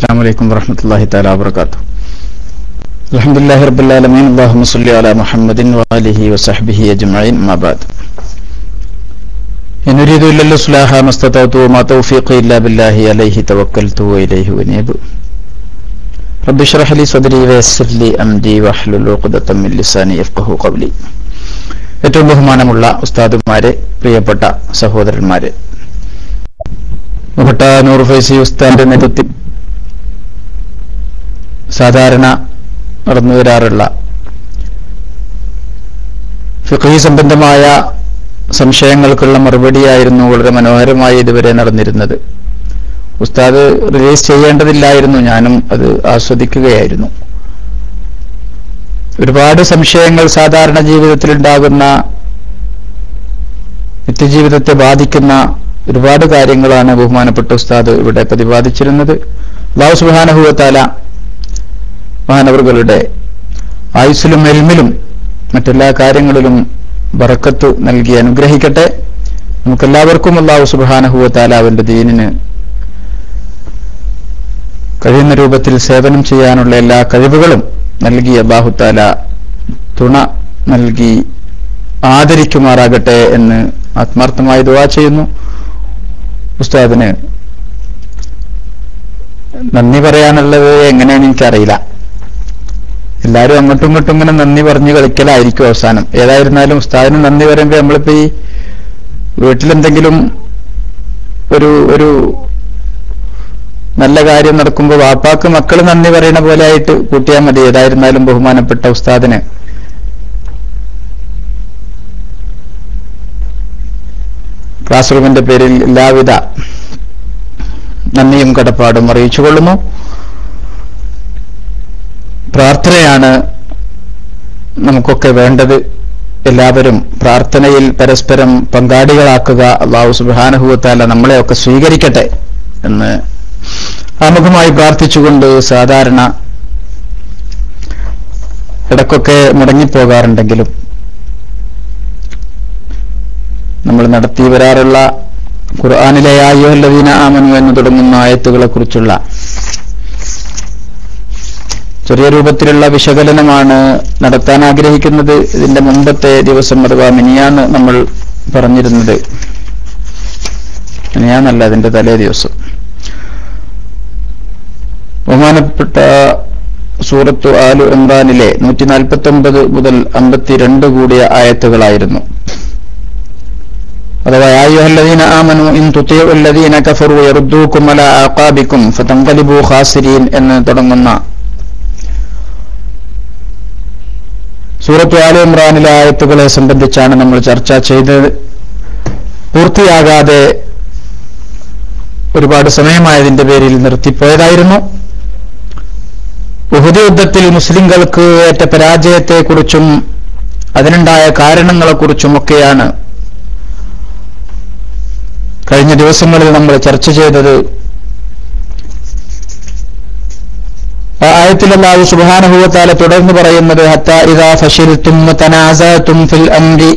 السلام عليكم ورحمة الله تعالى وبركاته الحمد لله رب العالمين اللهم صل على محمد وآله وصحبه أجمعين ما بعد إن أريد إلا الإصلاح ما استطعت وما توفيقي إلا بالله عليه توكلت وإليه أنيب رب اشرح لي صدري ويسر لي أمري واحلل عقدة من لساني يفقه قولي ഏറ്റവും ബഹുമാനമുള്ള ഉസ്താദുമാരെ പ്രിയപ്പെട്ട സഹോദരന്മാരെ ബഹുട്ട നൂർ ഫൈസി ഉസ്താദിന്റെ നേതൃത്വത്തിൽ സാധാരണ നടന്നു വരാറുള്ള ഫിഖി സംബന്ധമായ സംശയങ്ങൾക്കുള്ള മറുപടിയായിരുന്നു വളരെ മനോഹരമായി ഇതുവരെ നടന്നിരുന്നത്. ഉസ്താദ് റിലീസ് ചെയ്യേണ്ടതില്ലായിരുന്നു ഞാനും അത് ആസ്വദിക്കുകയായിരുന്നു. ഒരുപാട് സംശയങ്ങൾ സാധാരണ ജീവിതത്തിൽ ഉണ്ടാകുന്ന നിത്യജീവിതത്തെ ബാധിക്കുന്ന ഒരുപാട് കാര്യങ്ങളാണ് ബഹുമാനപ്പെട്ട ഉസ്താദ് ഇവിടെ പ്രതിപാദിച്ചിരുന്നത്. അള്ളാഹു സുബാനഹുവത്താല മഹാനവറുകളുടെ ആയുസ്സിലും എൽമിലും മറ്റെല്ലാ കാര്യങ്ങളിലും ബറക്കത്ത് നൽകി അനുഗ്രഹിക്കട്ടെ. നമുക്കെല്ലാവർക്കും അള്ളാഹു സുബാനഹുവത്താല അവന്റെ ദീനിന് കഴിയുന്ന രൂപത്തിൽ സേവനം ചെയ്യാനുള്ള എല്ലാ കഴിവുകളും നൽകിയ ബാഹുത്താല തുണ നൽകി ആദരിക്കുമാറാകട്ടെ എന്ന് ആത്മാർത്ഥമായി ദുവാ ചെയ്യുന്നു. ഉസ്താദിന് നന്ദി പറയാനുള്ളത് എങ്ങനെയാണെന്ന് എനിക്കറിയില്ല. എല്ലാവരും അങ്ങോട്ടും ഇങ്ങോട്ടും ഇങ്ങനെ നന്ദി പറഞ്ഞു കളിക്കലായിരിക്കും അവസാനം. ഏതായിരുന്നാലും ഉസ്താദിന് നന്ദി പറയുമ്പോൾ നമ്മളിപ്പോ ഈ വീട്ടിലെന്തെങ്കിലും ഒരു ഒരു നല്ല കാര്യം നടക്കുമ്പോൾ വാപ്പാക്ക് മക്കൾ നന്ദി പറയുന്ന പോലെ ആയിട്ട് കൂട്ടിയാൽ മതി. ഏതായിരുന്നാലും ബഹുമാനപ്പെട്ട ഉസ്താദിന്. ക്ലാസ് റൂമിന്റെ പേരിൽ എല്ലാവിധ നന്ദിയും കടപ്പാടും അറിയിച്ചുകൊള്ളുന്നു. പ്രാർത്ഥനയാണ് നമുക്കൊക്കെ വേണ്ടത്. എല്ലാവരും പ്രാർത്ഥനയിൽ പരസ്പരം പങ്കാളികളാക്കുക. അള്ളാഹു സുബാനഹുവത്താല നമ്മളെയൊക്കെ സ്വീകരിക്കട്ടെ എന്ന് ആമുഖമായി പ്രാർത്ഥിച്ചുകൊണ്ട് സാധാരണ ഇടക്കൊക്കെ മുടങ്ങിപ്പോകാറുണ്ടെങ്കിലും നമ്മൾ നടത്തി വരാറുള്ള ഖുർആാനിലെ ആയോല്ലവീന ആമനു എന്ന് തുടങ്ങുന്ന ആയത്തുകളെ കുറിച്ചുള്ള ചെറിയ രൂപത്തിലുള്ള വിശകലനമാണ് നടത്താൻ ആഗ്രഹിക്കുന്നത്. ഇതിന്റെ മുമ്പത്തെ ദിവസം അഥവാ മിനിയാന്ന് നമ്മൾ പറഞ്ഞിരുന്നത്. മിനിയാന്നല്ല അതിന്റെ തലേ ദിവസം. ബഹുമാനപ്പെട്ട സൂറത്തു ആലു ഇമ്രാനിലെ നൂറ്റി നാൽപ്പത്തി ഒമ്പത് മുതൽ അമ്പത്തിരണ്ട് കൂടിയ ആയത്തുകളായിരുന്നു. അഥവാ ഇൻ കഫറു ഖാസിരീൻ എന്ന് തുടങ്ങുന്ന സൂറത്തു ആലി ഇമ്രാനിലെ ആയത്തുകളെ സംബന്ധിച്ചാണ് നമ്മൾ ചർച്ച ചെയ്തത്. പൂർത്തിയാകാതെ ഒരുപാട് സമയമായതിന്റെ പേരിൽ നിർത്തിപ്പോയതായിരുന്നു. ഉഹുദ് യുദ്ധത്തിൽ മുസ്ലിംകൾക്ക് ഏറ്റ പരാജയത്തെക്കുറിച്ചും അതിനുണ്ടായ കാരണങ്ങളെക്കുറിച്ചുമൊക്കെയാണ് കഴിഞ്ഞ ദിവസങ്ങളിൽ നമ്മൾ ചർച്ച ചെയ്തത്. ആയത്തിൽ അല്ലാഹു സുബ്ഹാനഹു തുടർന്ന് പറയുന്നത് ഹത്താ ഇദാ ഫശിൽതും തനാസഅതും ഫിൽ അംരി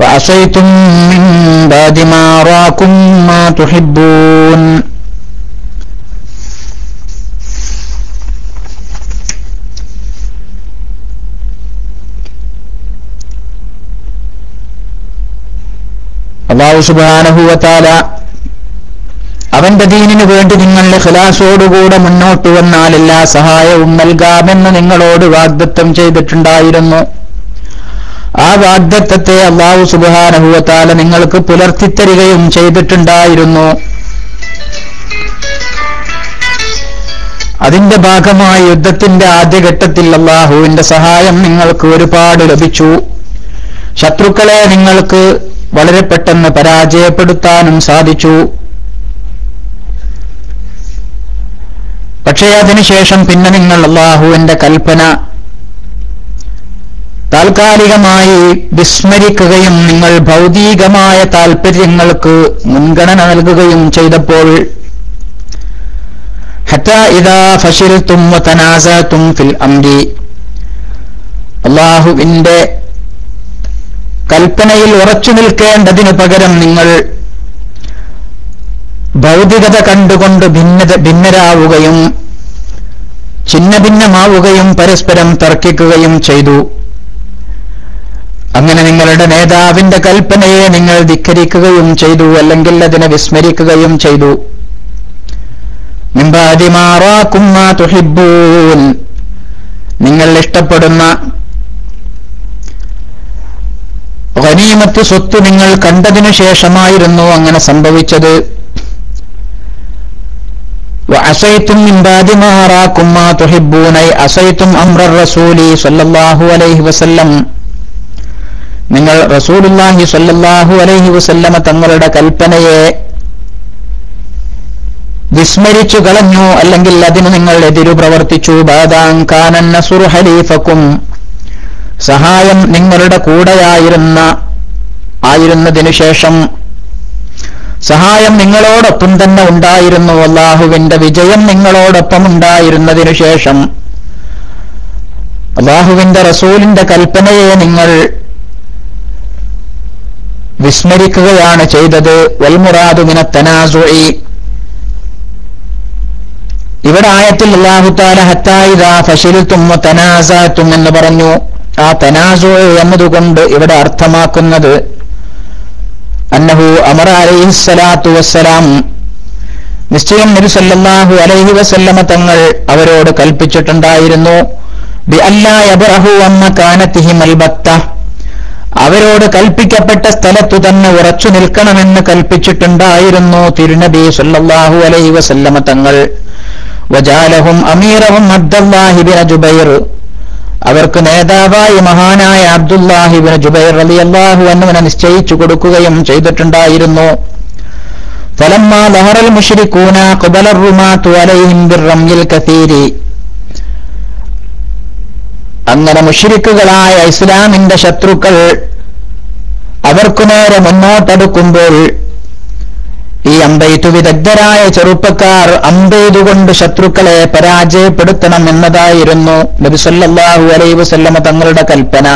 وعصيتم من بعد ما راكم ما تحبون അള്ളാഹു സുബാനഹുവത്താല അവന്റെ ദീനിനു വേണ്ടി നിങ്ങൾ ഖലാസോടുകൂടെ മുന്നോട്ട് വന്നാൽ എല്ലാ സഹായവും നൽകാമെന്ന് നിങ്ങളോട് വാഗ്ദത്തം ചെയ്തിട്ടുണ്ടായിരുന്നു. ആ വാഗ്ദത്തത്തെ അള്ളാഹു സുബാനഹുവത്താല നിങ്ങൾക്ക് പുലർത്തിത്തരികയും ചെയ്തിട്ടുണ്ടായിരുന്നു. അതിന്റെ ഭാഗമായി യുദ്ധത്തിന്റെ ആദ്യഘട്ടത്തിൽ അള്ളാഹുവിന്റെ സഹായം നിങ്ങൾക്ക് ഒരുപാട് ലഭിച്ചു. ശത്രുക്കളെ നിങ്ങൾക്ക് വളരെ പെട്ടെന്ന് പരാജയപ്പെടുത്താനും സാധിച്ചു. പക്ഷേ അതിനുശേഷം പിന്നെ നിങ്ങൾ അള്ളാഹുവിന്റെ കൽപ്പന താൽക്കാലികമായി വിസ്മരിക്കുകയും നിങ്ങൾ ഭൗതികമായ താൽപര്യങ്ങൾക്ക് മുൻഗണന നൽകുകയും ചെയ്തപ്പോൾ ഫിൽ അള്ളാഹുവിന്റെ കൽപ്പനയിൽ ഉറച്ചു നിൽക്കേണ്ടതിനു പകരം നിങ്ങൾ ഭൗതികത കണ്ടുകൊണ്ട് ഭിന്നത ഭിന്നരാവുകയും ഛിന്ന ഭിന്നമാവുകയും പരസ്പരം തർക്കിക്കുകയും ചെയ്തു. അങ്ങനെ നിങ്ങളുടെ നേതാവിന്റെ കൽപ്പനയെ നിങ്ങൾ ധിക്കരിക്കുകയും ചെയ്തു അല്ലെങ്കിൽ അതിനെ വിസ്മരിക്കുകയും ചെയ്തു. തുഹിബൂൻ നിങ്ങൾ ഇഷ്ടപ്പെടുന്ന ഹനീമത്ത് സ്വത്ത് നിങ്ങൾ കണ്ടതിനു ശേഷമായിരുന്നു അങ്ങനെ സംഭവിച്ചത്. അസൈത്തും മാ തുഹിബൂനൈ അസൈത്തും അമ്ര റസൂലി സല്ലല്ലാഹു അലൈഹി വസല്ലം. നിങ്ങൾ റസൂലുല്ലാഹി സല്ലല്ലാഹു അലൈഹി വസല്ലമ തങ്ങളുടെ കൽപ്പനയെ വിസ്മരിച്ചു കളഞ്ഞു അല്ലെങ്കിൽ അതിന് നിങ്ങൾ എതിരു പ്രവർത്തിച്ചു. ബാദാങ്കാനൻ നസുർ ഹലീഫക്കും. സഹായം നിങ്ങളുടെ കൂടെയായിരുന്ന ആയിരുന്നതിനു ശേഷം സഹായം നിങ്ങളോടൊപ്പം തന്നെ ഉണ്ടായിരുന്നു. അള്ളാഹുവിന്റെ വിജയം നിങ്ങളോടൊപ്പം ഉണ്ടായിരുന്നതിനു ശേഷം അള്ളാഹുവിന്റെ റസൂലിന്റെ കൽപ്പനയെ നിങ്ങൾ വിസ്മരിക്കുകയാണ് ചെയ്തത്. വൽമുറാദുമിന തനാസുഇ ഇവിടെ ആയത്തിൽ അള്ളാഹുത്താല ഹത്തായിത ഫഷിൽത്തും തനാസാത്തും എന്ന് പറഞ്ഞു. ആ തനാസു എന്നതുകൊണ്ട് ഇവിടെ അർത്ഥമാക്കുന്നത് അന്നഹു അമർ അലൈഹിസ്സലാത്തു വസ്സലാം. നിശ്ചയം നിരുസല്ലാഹു അലൈഹി വസല്ലമ തങ്ങൾ അവരോട് കൽപ്പിച്ചിട്ടുണ്ടായിരുന്നു. ബി അല്ലാഹു അമ്മ കാനത്തിഹി മൽബത്ത. അവരോട് കൽപ്പിക്കപ്പെട്ട സ്ഥലത്തു തന്നെ ഉറച്ചു നിൽക്കണമെന്ന് കൽപ്പിച്ചിട്ടുണ്ടായിരുന്നു തിരുനബി സല്ലാഹു അലൈഹി വസല്ലമ തങ്ങൾ. വജാലഹും അമീറഹും അബ്ദുല്ലാഹിബിൻ ജുബൈർ. അവർക്ക് നേതാവായി മഹാനായ അബ്ദുല്ലാഹിബിൻ ജുബൈർ അലി അള്ളാഹു എന്നുവിനെ നിശ്ചയിച്ചു കൊടുക്കുകയും ചെയ്തിട്ടുണ്ടായിരുന്നു. അങ്ങനെ മുഷിരിക്കുകളായ ഇസ്ലാമിന്റെ ശത്രുക്കൾ അവർക്കു നേരെ മുന്നോട്ടെടുക്കുമ്പോൾ ഈ അമ്പെയ്ത്തു വിദഗ്ധരായ ചെറുപ്പക്കാർ അമ്പെയ്തുകൊണ്ട് ശത്രുക്കളെ പരാജയപ്പെടുത്തണം എന്നതായിരുന്നു നബിസല്ലാഹു അലൈ വസല്ലമ തങ്ങളുടെ കൽപ്പന.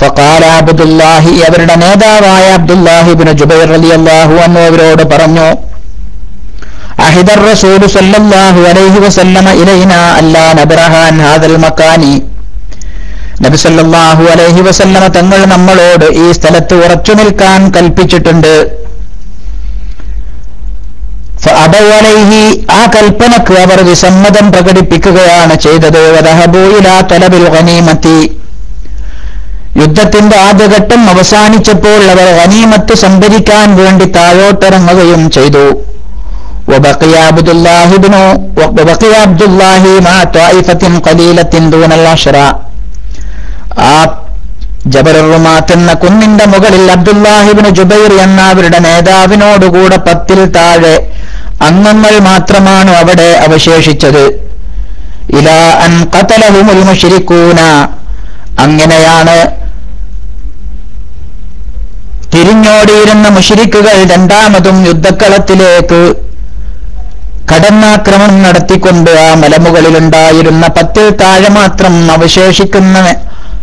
ഫക്കാല അബ്ദുല്ലാഹി അവരുടെ നേതാവായ അബ്ദുല്ലാഹിബിന് ജുബൈർ അലി അള്ളാഹു അവരോട് പറഞ്ഞു അഹിദർ റസൂൽ സല്ലല്ലാഹു അലൈഹി വസല്ലമ ഇലൈന അല്ലാ നബ്രഹാൻ ഹാദൽ മക്കാനി നബി സല്ലല്ലാഹു അലൈഹി വസല്ലമ തങ്ങൾ നമ്മളോട് ഈ സ്ഥലത്ത് ഉറച്ചു നിൽക്കാൻ കൽപ്പിച്ചിട്ടുണ്ട്. അബവലൈഹി ആ കൽപ്പനക്ക് അവർ വിസമ്മതം പ്രകടിപ്പിക്കുകയാണ് ചെയ്തത് വദഹബൂയിലാ തലബിൽ ഗനീമത്തി യുദ്ധത്തിന്റെ ആദ്യഘട്ടം അവസാനിച്ചപ്പോൾ അവർ ഗനീമത്ത് സംഭരിക്കാൻ വേണ്ടി താഴോട്ടിറങ്ങുകയും ചെയ്തു وبقي عبد الله بن وبقي عبد الله مع طائفة قليلة دون العشرة ആ ജബറുമാത്ത് എന്ന കുന്നിന്റെ മുകളിൽ അബ്ദുല്ലാഹിബിന് ജുബൈർ എന്ന അവരുടെ നേതാവിനോടുകൂടെ പത്തിൽ താഴെ അംഗങ്ങൾ മാത്രമാണ് അവിടെ അവശേഷിച്ചത്. ഇലാ അൻ മുശ്രിക്കൂന അങ്ങനെയാണ് തിരിഞ്ഞോടിയിരുന്ന മുഷിരിക്കുകൾ രണ്ടാമതും യുദ്ധക്കളത്തിലേക്ക് കടന്നാക്രമണം നടത്തിക്കൊണ്ട് ആ മലമുകളിലുണ്ടായിരുന്ന പത്തിൽ താഴെ മാത്രം അവശേഷിക്കുന്ന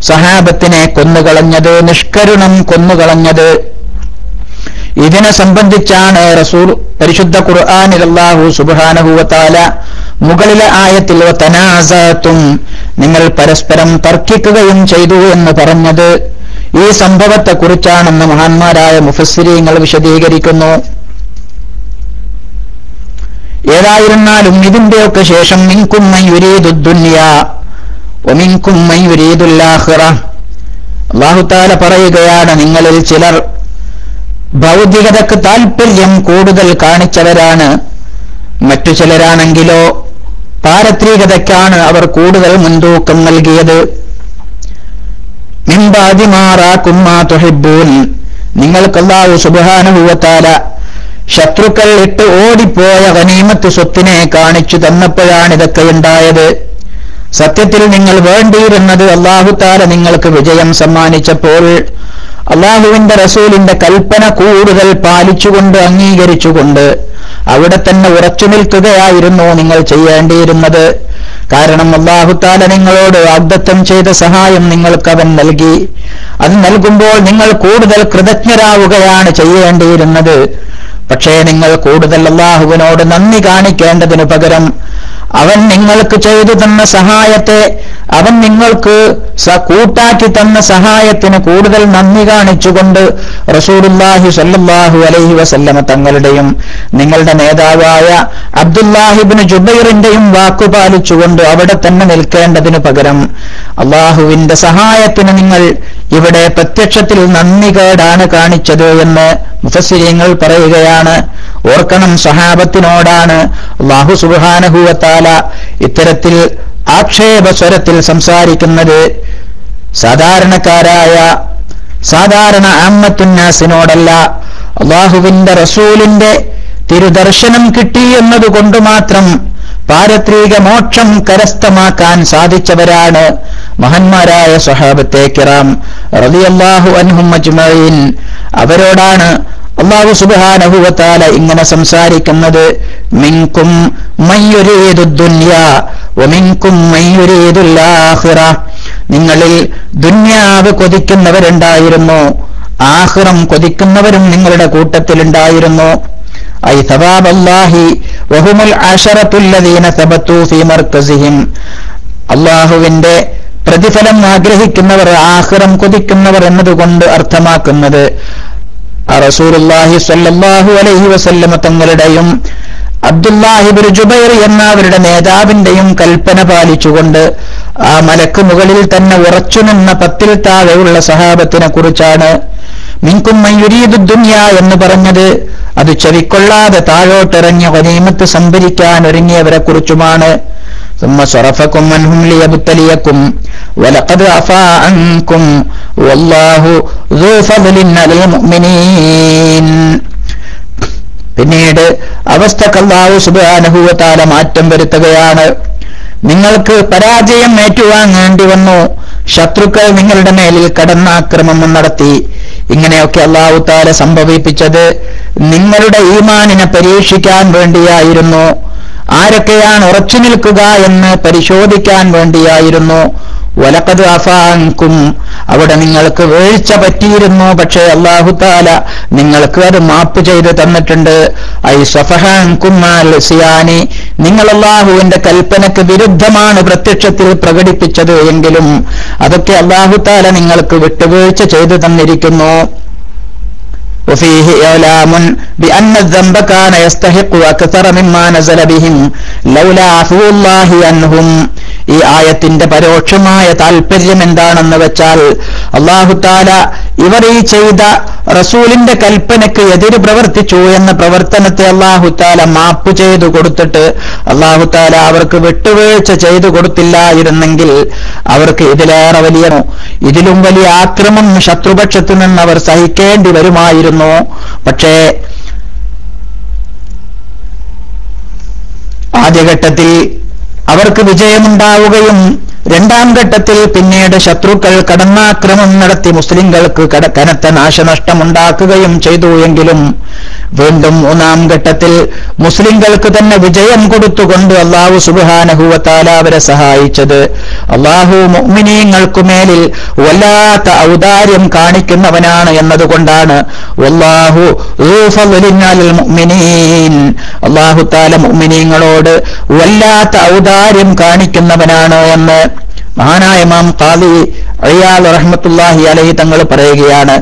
സഹാബത്തിനെ കൊന്നുകളഞ്ഞത് നിഷ്കരുണം കൊന്നുകളഞ്ഞത്. ഇതിനെ സംബന്ധിച്ചാണ് റസൂൽ പരിശുദ്ധ ഖുർആാനിൽ അല്ലാഹു സുബാനഹുവത്താല മുകളിലെ ആയത്തിൽ തനാസത്തും നിങ്ങൾ പരസ്പരം തർക്കിക്കുകയും ചെയ്തു എന്ന് പറഞ്ഞത്. ഈ സംഭവത്തെക്കുറിച്ചാണെന്ന് മഹാന്മാരായ മുഫസ്സിരിങ്ങൾ വിശദീകരിക്കുന്നു. ഏതായിരുന്നാലും ഇതിന്റെയൊക്കെ ശേഷം മിൻകും മയുരീദുദ്ദുന്യ ഒമിൻകും മയുരീദുല്ലാഹിറ അള്ളാഹുത്താല പറയുകയാണ് നിങ്ങളിൽ ചിലർ ഭൗതികതക്ക് താൽപര്യം കൂടുതൽ കാണിച്ചവരാണ്. മറ്റു ചിലരാണെങ്കിലോ പാരത്രികതയ്ക്കാണ് അവർ കൂടുതൽ മുൻതൂക്കം നൽകിയത്. മിമ്പാതിമാറാക്കുമ്മാ തുഹിബൂൻ നിങ്ങൾക്ക് അള്ളാഹു സുബാനുഭൂവത്താല ശത്രുക്കൾ ഇട്ട് ഓടിപ്പോയ വനീമത്ത് സ്വത്തിനെ കാണിച്ചു തന്നപ്പോഴാണ് ഇതൊക്കെ ഉണ്ടായത്. സത്യത്തിൽ നിങ്ങൾ വേണ്ടിയിരുന്നത് അള്ളാഹുത്താല നിങ്ങൾക്ക് വിജയം സമ്മാനിച്ചപ്പോൾ അള്ളാഹുവിന്റെ റസൂലിന്റെ കൽപ്പന കൂടുതൽ പാലിച്ചുകൊണ്ട് അംഗീകരിച്ചുകൊണ്ട് അവിടെ തന്നെ ഉറച്ചു നിൽക്കുകയായിരുന്നു നിങ്ങൾ ചെയ്യേണ്ടിയിരുന്നത്. കാരണം അള്ളാഹുത്താല നിങ്ങളോട് വാഗ്ദത്തം ചെയ്ത സഹായം നിങ്ങൾക്ക് അവൻ നൽകി. അത് നൽകുമ്പോൾ നിങ്ങൾ കൂടുതൽ കൃതജ്ഞരാവുകയാണ് ചെയ്യേണ്ടിയിരുന്നത്. പക്ഷേ നിങ്ങൾ കൂടുതൽ അള്ളാഹുവിനോട് നന്ദി കാണിക്കേണ്ടതിനു പകരം അവൻ നിങ്ങൾക്ക് ചെയ്തു തന്ന സഹായത്തെ അവൻ നിങ്ങൾക്ക് കൂട്ടാക്കി തന്ന സഹായത്തിന് കൂടുതൽ നന്ദി കാണിച്ചുകൊണ്ട് റസൂലുല്ലാഹി സല്ലാഹു അലൈഹി വസല്ലമ തങ്ങളുടെയും നിങ്ങളുടെ നേതാവായ അബ്ദുല്ലാഹിബിന് ജുബൈറിന്റെയും വാക്കുപാലിച്ചുകൊണ്ട് അവിടെ തന്നെ നിൽക്കേണ്ടതിനു പകരം അള്ളാഹുവിന്റെ സഹായത്തിന് നിങ്ങൾ ഇവിടെ പ്രത്യക്ഷത്തിൽ നന്ദി കേടാണ് കാണിച്ചത് എന്ന് മുഫസിരിയങ്ങൾ പറയുകയാണ്. ഓർക്കണം സഹാബത്തിനോടാണ് അള്ളാഹു സുബാനഹുവത്താല ഇത്തരത്തിൽ ആക്ഷേപസ്വരത്തിൽ സംസാരിക്കുന്നത്. സാധാരണക്കാരായ സാധാരണ ആമ്മത്തുന്നാസിനോടല്ല അള്ളാഹുവിന്റെ റസൂലിന്റെ തിരുദർശനം കിട്ടി എന്നതുകൊണ്ട് മാത്രം പാരത്രിക മോക്ഷം കരസ്ഥമാക്കാൻ സാധിച്ചവരാണ് മഹന്മാരായ സ്വഹാബത്തെ കിറാം റതിയല്ലാഹു അൻഹും അജ്മഈൻ. അവരോടാണ് അള്ളാഹു സുബാനഹുവത്താല ഇങ്ങനെ സംസാരിക്കുന്നത്. മിങ്കും ഒമിങ്കും നിങ്ങളിൽ ദുന്യാവ് കൊതിക്കുന്നവരുണ്ടായിരുന്നു. ആഹ്റം കൊതിക്കുന്നവരും നിങ്ങളുടെ കൂട്ടത്തിലുണ്ടായിരുന്നു. ഐ العشرة الذين ثبتوا في ഫീ الله പ്രതിഫലം ആഗ്രഹിക്കുന്നവർ ആഹ്റം കൊതിക്കുന്നവർ എന്നതുകൊണ്ട് അർത്ഥമാക്കുന്നത് അലൈഹി വസല്ലമ തങ്ങളുടെയും അബ്ദുല്ലാഹിബിൻ ജുബൈർ എന്ന അവരുടെ നേതാവിന്റെയും കൽപ്പന പാലിച്ചുകൊണ്ട് ആ മലക്ക് മുകളിൽ തന്നെ ഉറച്ചു നിന്ന പത്തിൽ താഴെയുള്ള സഹാബത്തിനെ കുറിച്ചാണ് മിൻകും മയുരീദു ദുന്യ എന്ന് പറഞ്ഞത് അത് ചെവിക്കൊള്ളാതെ താഴോട്ടിറങ്ങിയ വനീമത്ത് സംഭരിക്കാൻ ഒരുങ്ങിയവരെ കുറിച്ചുമാണ് ثم صرفكم عنهم ليبتليكم ولقد عفا عنكم والله ذو فضل على المؤمنين പിന്നീട് അവസ്ഥക്കല്ലാവു സുബാനുഭൂവത്താല മാറ്റം വരുത്തുകയാണ് നിങ്ങൾക്ക് പരാജയം ഏറ്റുവാങ്ങേണ്ടി വന്നു ശത്രുക്കൾ നിങ്ങളുടെ മേലിൽ കടന്നാക്രമണം നടത്തി. ഇങ്ങനെയൊക്കെ അള്ളാഹുത്താല സംഭവിപ്പിച്ചത് നിങ്ങളുടെ ഈമാനിനെ പരീക്ഷിക്കാൻ വേണ്ടിയായിരുന്നു. ആരൊക്കെയാണ് ഉറച്ചു നിൽക്കുക എന്ന് പരിശോധിക്കാൻ വേണ്ടിയായിരുന്നു. വലക്കത് അഫാങ്കും അവിടെ നിങ്ങൾക്ക് വീഴ്ച പറ്റിയിരുന്നു പക്ഷേ അള്ളാഹുത്താല നിങ്ങൾക്ക് അത് മാപ്പ് ചെയ്ത് തന്നിട്ടുണ്ട്. ഐ സഫഹാൻകും നിങ്ങൾ അള്ളാഹുവിന്റെ കൽപ്പനക്ക് വിരുദ്ധമാണ് പ്രത്യക്ഷത്തിൽ പ്രകടിപ്പിച്ചത് എങ്കിലും അതൊക്കെ അള്ളാഹുത്താല നിങ്ങൾക്ക് വിട്ടുവീഴ്ച ചെയ്തു തന്നിരിക്കുന്നു. وفيه إعلام بأن الذنب كان يستحق أكثر مما نزل بهم لولا عفو الله عنهم ഈ ആയത്തിന്റെ പരോക്ഷമായ താൽപര്യം എന്താണെന്ന് വെച്ചാൽ അള്ളാഹുത്താല ഇവർ ഈ ചെയ്ത റസൂലിന്റെ കൽപ്പനയ്ക്ക് എതിര് പ്രവർത്തിച്ചു എന്ന പ്രവർത്തനത്തെ അള്ളാഹുത്താല മാപ്പ് ചെയ്തു കൊടുത്തിട്ട് അള്ളാഹുത്താല അവർക്ക് വിട്ടുവീഴ്ച ചെയ്തു കൊടുത്തില്ലായിരുന്നെങ്കിൽ അവർക്ക് ഇതിലേറെ വലിയ ഇതിലും വലിയ ആക്രമം ശത്രുപക്ഷത്തു നിന്ന് അവർ സഹിക്കേണ്ടി വരുമായിരുന്നു പക്ഷേ ആദ്യഘട്ടത്തിൽ അവർക്ക് വിജയമുണ്ടാവുകയും രണ്ടാം ഘട്ടത്തിൽ പിന്നീട് ശത്രുക്കൾ കടന്നാക്രമം നടത്തി മുസ്ലിങ്ങൾക്ക് കനത്ത നാശനഷ്ടമുണ്ടാക്കുകയും ചെയ്തു എങ്കിലും വീണ്ടും മൂന്നാം ഘട്ടത്തിൽ മുസ്ലിങ്ങൾക്ക് തന്നെ വിജയം കൊടുത്തുകൊണ്ട് അള്ളാഹു സുബാനഹുവത്താല അവരെ സഹായിച്ചത്. അള്ളാഹു മുഅ്മിനീങ്ങൾക്കുമേലിൽ വല്ലാത്ത ഔദാര്യം കാണിക്കുന്നവനാണ് എന്നതുകൊണ്ടാണ് അള്ളാഹു അള്ളാഹു താല മുഅ്മിനീങ്ങളോട് വല്ലാത്ത ഔദാര്യം കാണിക്കുന്നവനാണ് എന്ന് മഹാനായ മാം കാലി അയ്യാൽ റഹ്മത്തുല്ലാഹി അലഹി തങ്ങൾ പറയുകയാണ്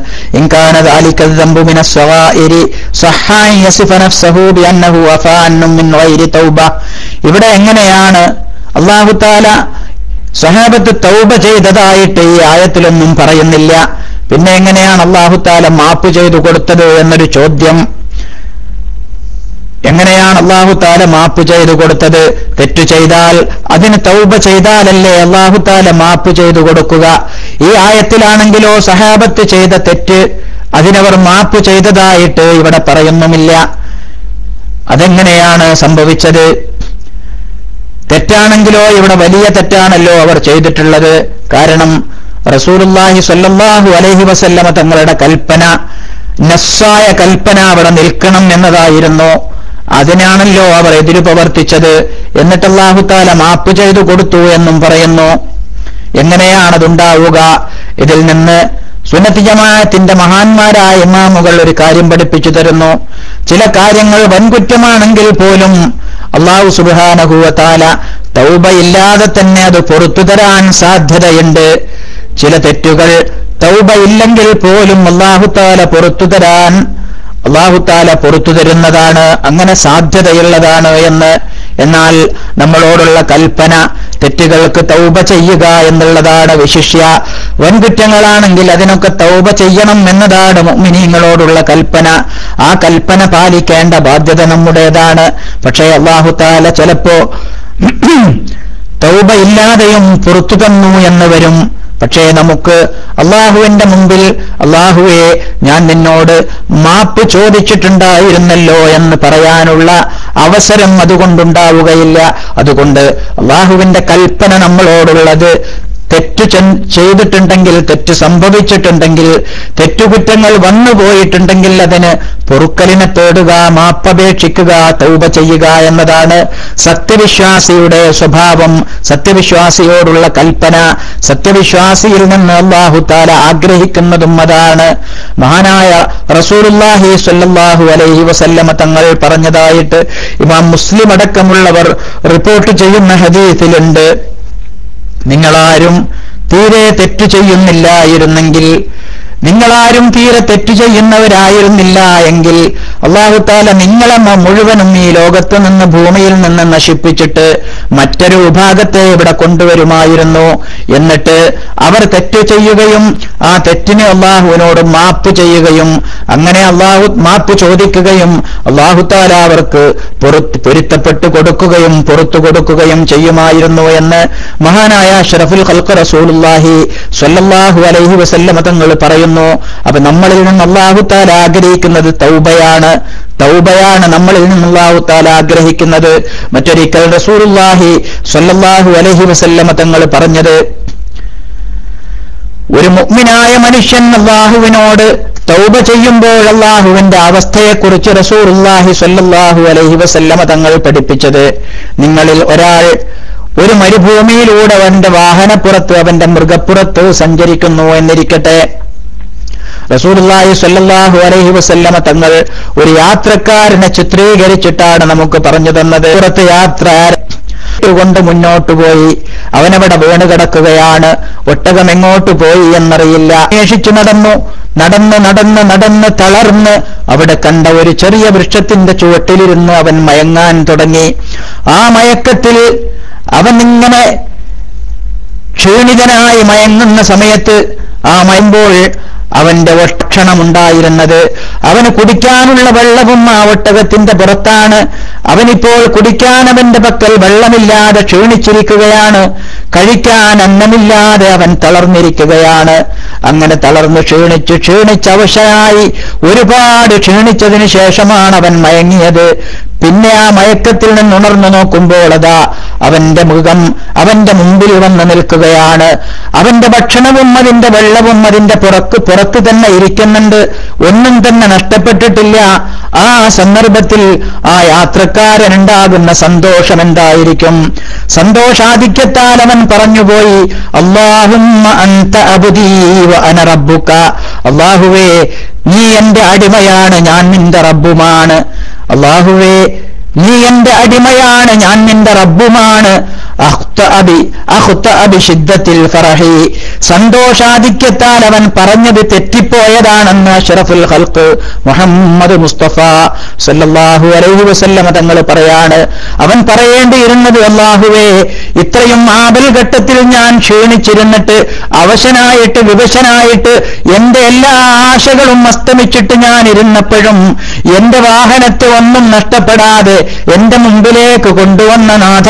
ഇവിടെ എങ്ങനെയാണ് അള്ളാഹുത്താല സ്വഹാബത്ത് തൗബ ചെയ്തതായിട്ട് ഈ ആയത്തിലൊന്നും പറയുന്നില്ല. പിന്നെ എങ്ങനെയാണ് അള്ളാഹുത്താല മാപ്പ് ചെയ്തു കൊടുത്തത് എന്നൊരു ചോദ്യം എങ്ങനെയാണ് അള്ളാഹു താല മാപ്പ് ചെയ്തു കൊടുത്തത്? തെറ്റു ചെയ്താൽ അതിന് തൗബ ചെയ്താലല്ലേ അള്ളാഹു താല മാപ്പ് ചെയ്തു കൊടുക്കുക? ഈ ആയത്തിലാണെങ്കിലോ സഹാബത്ത് ചെയ്ത തെറ്റ് അതിനവർ മാപ്പ് ചെയ്തതായിട്ട് ഇവിടെ പറയുന്നുമില്ല. അതെങ്ങനെയാണ് സംഭവിച്ചത്? തെറ്റാണെങ്കിലോ ഇവിടെ വലിയ തെറ്റാണല്ലോ അവർ ചെയ്തിട്ടുള്ളത്. കാരണം റസൂലുല്ലാഹി സ്വല്ലല്ലാഹു അലൈഹി വസല്ലമ തങ്ങളുടെ കൽപ്പന നസ്സായ കൽപ്പന അവിടെ നിൽക്കണം എന്നതായിരുന്നു. അതിനാണല്ലോ അവർ എതിരു പ്രവർത്തിച്ചത്. എന്നിട്ട് അള്ളാഹുത്താല മാപ്പ് ചെയ്തു കൊടുത്തു എന്നും പറയുന്നു. എങ്ങനെയാണതുണ്ടാവുക ഇതിൽ നിന്ന് സുന്നത്തി ജമാഅത്തിന്റെ മഹാന്മാരായ ഇമാമുകൾ ഒരു കാര്യം പഠിപ്പിച്ചു തരുന്നു. ചില കാര്യങ്ങൾ വൻകുറ്റമാണെങ്കിൽ പോലും അള്ളാഹു സുബാനഹുവത്താല തൗബയില്ലാതെ തന്നെ അത് പുറത്തു തരാൻ സാധ്യതയുണ്ട്. ചില തെറ്റുകൾ തൗബയില്ലെങ്കിൽ പോലും അള്ളാഹുത്താല പുറത്തു തരാൻ അള്ളാഹുത്താല പുറത്തു തരുന്നതാണ് അങ്ങനെ സാധ്യതയുള്ളതാണ് എന്ന്. എന്നാൽ നമ്മളോടുള്ള കൽപ്പന തെറ്റുകൾക്ക് തൗപ ചെയ്യുക എന്നുള്ളതാണ് വിശിഷ്യ. വൻകുറ്റങ്ങളാണെങ്കിൽ അതിനൊക്കെ തൗപ ചെയ്യണം എന്നതാണ് മിനിങ്ങളോടുള്ള കൽപ്പന. ആ കൽപ്പന പാലിക്കേണ്ട ബാധ്യത നമ്മുടേതാണ്. പക്ഷേ അള്ളാഹുത്താല ചിലപ്പോ തൗബ ഇല്ലാതെയും പുറത്തു തന്നു എന്ന് വരും. പക്ഷേ നമുക്ക് അള്ളാഹുവിന്റെ മുമ്പിൽ അള്ളാഹുവെ ഞാൻ നിന്നോട് മാപ്പ് ചോദിച്ചിട്ടുണ്ടായിരുന്നല്ലോ എന്ന് പറയാനുള്ള അവസരം അതുകൊണ്ടുണ്ടാവുകയില്ല. അതുകൊണ്ട് അള്ളാഹുവിന്റെ കൽപ്പന നമ്മളോടുള്ളത് തെറ്റ് ചെയ്തിട്ടുണ്ടെങ്കിൽ തെറ്റ് സംഭവിച്ചിട്ടുണ്ടെങ്കിൽ തെറ്റുകുറ്റങ്ങൾ വന്നുപോയിട്ടുണ്ടെങ്കിൽ അതിന് പൊറുക്കലിനെ തേടുക മാപ്പപേക്ഷിക്കുക തൗപ ചെയ്യുക എന്നതാണ് സത്യവിശ്വാസിയുടെ സ്വഭാവം. സത്യവിശ്വാസിയോടുള്ള കൽപ്പന സത്യവിശ്വാസിയിൽ നിന്ന് അള്ളാഹുത്താല ആഗ്രഹിക്കുന്നതും അതാണ്. മഹാനായ റസൂലുല്ലാഹി സല്ലാഹു അലൈഹി വസല്ലമ തങ്ങൾ പറഞ്ഞതായിട്ട് ഇമാം മുസ്ലിം അടക്കമുള്ളവർ റിപ്പോർട്ട് ചെയ്യുന്ന ഹദീസിലുണ്ട്. നിങ്ങളാരും തീരെ തെറ്റു ചെയ്യുന്നില്ലായിരുന്നെങ്കിൽ നിങ്ങളാരും തീരെ തെറ്റു ചെയ്യുന്നവരായിരുന്നില്ല എങ്കിൽ അള്ളാഹുത്താല നിങ്ങളെ മുഴുവനും ഈ ലോകത്ത് നിന്ന് ഭൂമിയിൽ നിന്ന് നശിപ്പിച്ചിട്ട് മറ്റൊരു വിഭാഗത്തെ ഇവിടെ കൊണ്ടുവരുമായിരുന്നു. എന്നിട്ട് അവർ തെറ്റ് ചെയ്യുകയും ആ തെറ്റിനെ അള്ളാഹുവിനോട് മാപ്പ് ചെയ്യുകയും അങ്ങനെ അള്ളാഹു മാപ്പ് ചോദിക്കുകയും അള്ളാഹുത്താല അവർക്ക് പൊരുത്തപ്പെട്ടു കൊടുക്കുകയും പുറത്തു കൊടുക്കുകയും ചെയ്യുമായിരുന്നു എന്ന് മഹാനായ ഷറഫുൽ ഖൽഖ റസൂലുല്ലാഹി സ്വല്ലല്ലാഹു അലൈഹി വസല്ലമ തങ്ങൾ പറയുന്നു. അപ്പൊ നമ്മളിൽ നിന്ന് അള്ളാഹുത്താൽ ആഗ്രഹിക്കുന്നത് തൗബയാണ്. തൗബയാണ് നമ്മളിൽ നിന്ന് അള്ളാഹുത്താൽ ആഗ്രഹിക്കുന്നത്. മറ്റൊരിക്കൽ റസൂലുല്ലാഹി സ്വല്ലല്ലാഹു അലഹി വസല്ലമ തങ്ങൾ പറഞ്ഞത് ഒരു മുഗ്മിനായ മനുഷ്യൻ അള്ളാഹുവിനോട് തൗബ ചെയ്യുമ്പോൾ അള്ളാഹുവിന്റെ അവസ്ഥയെക്കുറിച്ച് റസൂറുല്ലാഹി സ്വല്ലല്ലാഹു അലഹി വസല്ലമ തങ്ങൾ പഠിപ്പിച്ചത് നിങ്ങളിൽ ഒരാൾ ഒരു മരുഭൂമിയിലൂടെ അവന്റെ വാഹനപ്പുറത്ത് അവന്റെ മൃഗപ്പുറത്ത് സഞ്ചരിക്കുന്നു എന്നിരിക്കട്ടെ. റസൂലുള്ളാഹി സ്വല്ലല്ലാഹു അലൈഹി വസല്ലമ തങ്ങൾ ഒരു യാത്രക്കാരനെ ചിത്രീകരിച്ചിട്ടാണ് നമുക്ക് പറഞ്ഞു തന്നത്. പുറത്ത് യാത്ര കൊണ്ട് മുന്നോട്ട് പോയി? അവനവിടെ വീണ് കിടക്കുകയാണ്. ഒട്ടകം എങ്ങോട്ട് പോയി എന്നറിയില്ല. അന്വേഷിച്ചു നടന്നു. നടന്ന് നടന്ന് നടന്ന് തളർന്ന് അവിടെ കണ്ട ഒരു ചെറിയ വൃക്ഷത്തിന്റെ ചുവട്ടിലിരുന്ന് അവൻ മയങ്ങാൻ തുടങ്ങി. ആ മയക്കത്തിൽ അവൻ ഇങ്ങനെ ക്ഷീണിതനായി മയങ്ങുന്ന സമയത്ത് ആ മയമ്പോൾ അവന്റെ ഭക്ഷണമുണ്ടായിരുന്നത്. അവന് കുടിക്കാനുള്ള വെള്ളവും ആ ഒട്ടകത്തിന്റെ പുറത്താണ്. അവനിപ്പോൾ കുടിക്കാൻ അവന്റെ പക്കൽ വെള്ളമില്ലാതെ ക്ഷീണിച്ചിരിക്കുകയാണ്. കഴിക്കാൻ അന്നമില്ലാതെ അവൻ തളർന്നിരിക്കുകയാണ്. അങ്ങനെ തളർന്ന് ക്ഷീണിച്ച് ക്ഷീണിച്ച് അവശനായി ഒരുപാട് ക്ഷീണിച്ചതിന് ശേഷമാണ് അവൻ മയങ്ങിയത്. പിന്നെ ആ മയക്കത്തിൽ നിന്ന് ഉണർന്നു നോക്കുമ്പോൾ അതാ അവന്റെ മുഖം അവന്റെ മുമ്പിൽ വന്ന് നിൽക്കുകയാണ്. അവന്റെ ഭക്ഷണവും അതിന്റെ വെള്ളവും അതിന്റെ പുറക്ക് പുറത്ത് തന്നെ ഇരിക്കുന്നുണ്ട്. ഒന്നും തന്നെ നഷ്ടപ്പെട്ടിട്ടില്ല. ആ സന്ദർഭത്തിൽ ആ യാത്രക്കാരനുണ്ടാകുന്ന സന്തോഷം എന്തായിരിക്കും? സന്തോഷാധിക്യത്താൽ അവൻ പറഞ്ഞുപോയി അള്ളാഹും അള്ളാഹുവേ നീ എന്റെ അടിമയാണ് ഞാൻ നിന്റെ റബ്ബുമാണ്. അള്ളാഹുവേ നീ എന്റെ അടിമയാണ് ഞാൻ നിന്റെ റബ്ബുമാണ്. സന്തോഷാധിക്യത്താൽ അവൻ പറഞ്ഞത് തെറ്റിപ്പോയതാണെന്ന് അഷറഫുൽ ഹൽക്ക് മുഹമ്മദ് മുസ്തഫ സല്ലാഹു അലൈഹി വസല്ലമ തങ്ങൾ പറയാണ്. അവൻ പറയേണ്ടിയിരുന്നത് അള്ളാഹുവേ ഇത്രയും ആപൽഘട്ടത്തിൽ ഞാൻ ക്ഷീണിച്ചിരുന്നിട്ട് അവശനായിട്ട് വിവശനായിട്ട് എന്റെ എല്ലാ ആശകളും അസ്തമിച്ചിട്ട് ഞാൻ ഇരുന്നപ്പോഴും എന്റെ വാഹനത്തെ ഒന്നും നഷ്ടപ്പെടാതെ എന്റെ മുമ്പിലേക്ക് കൊണ്ടുവന്ന നാഥ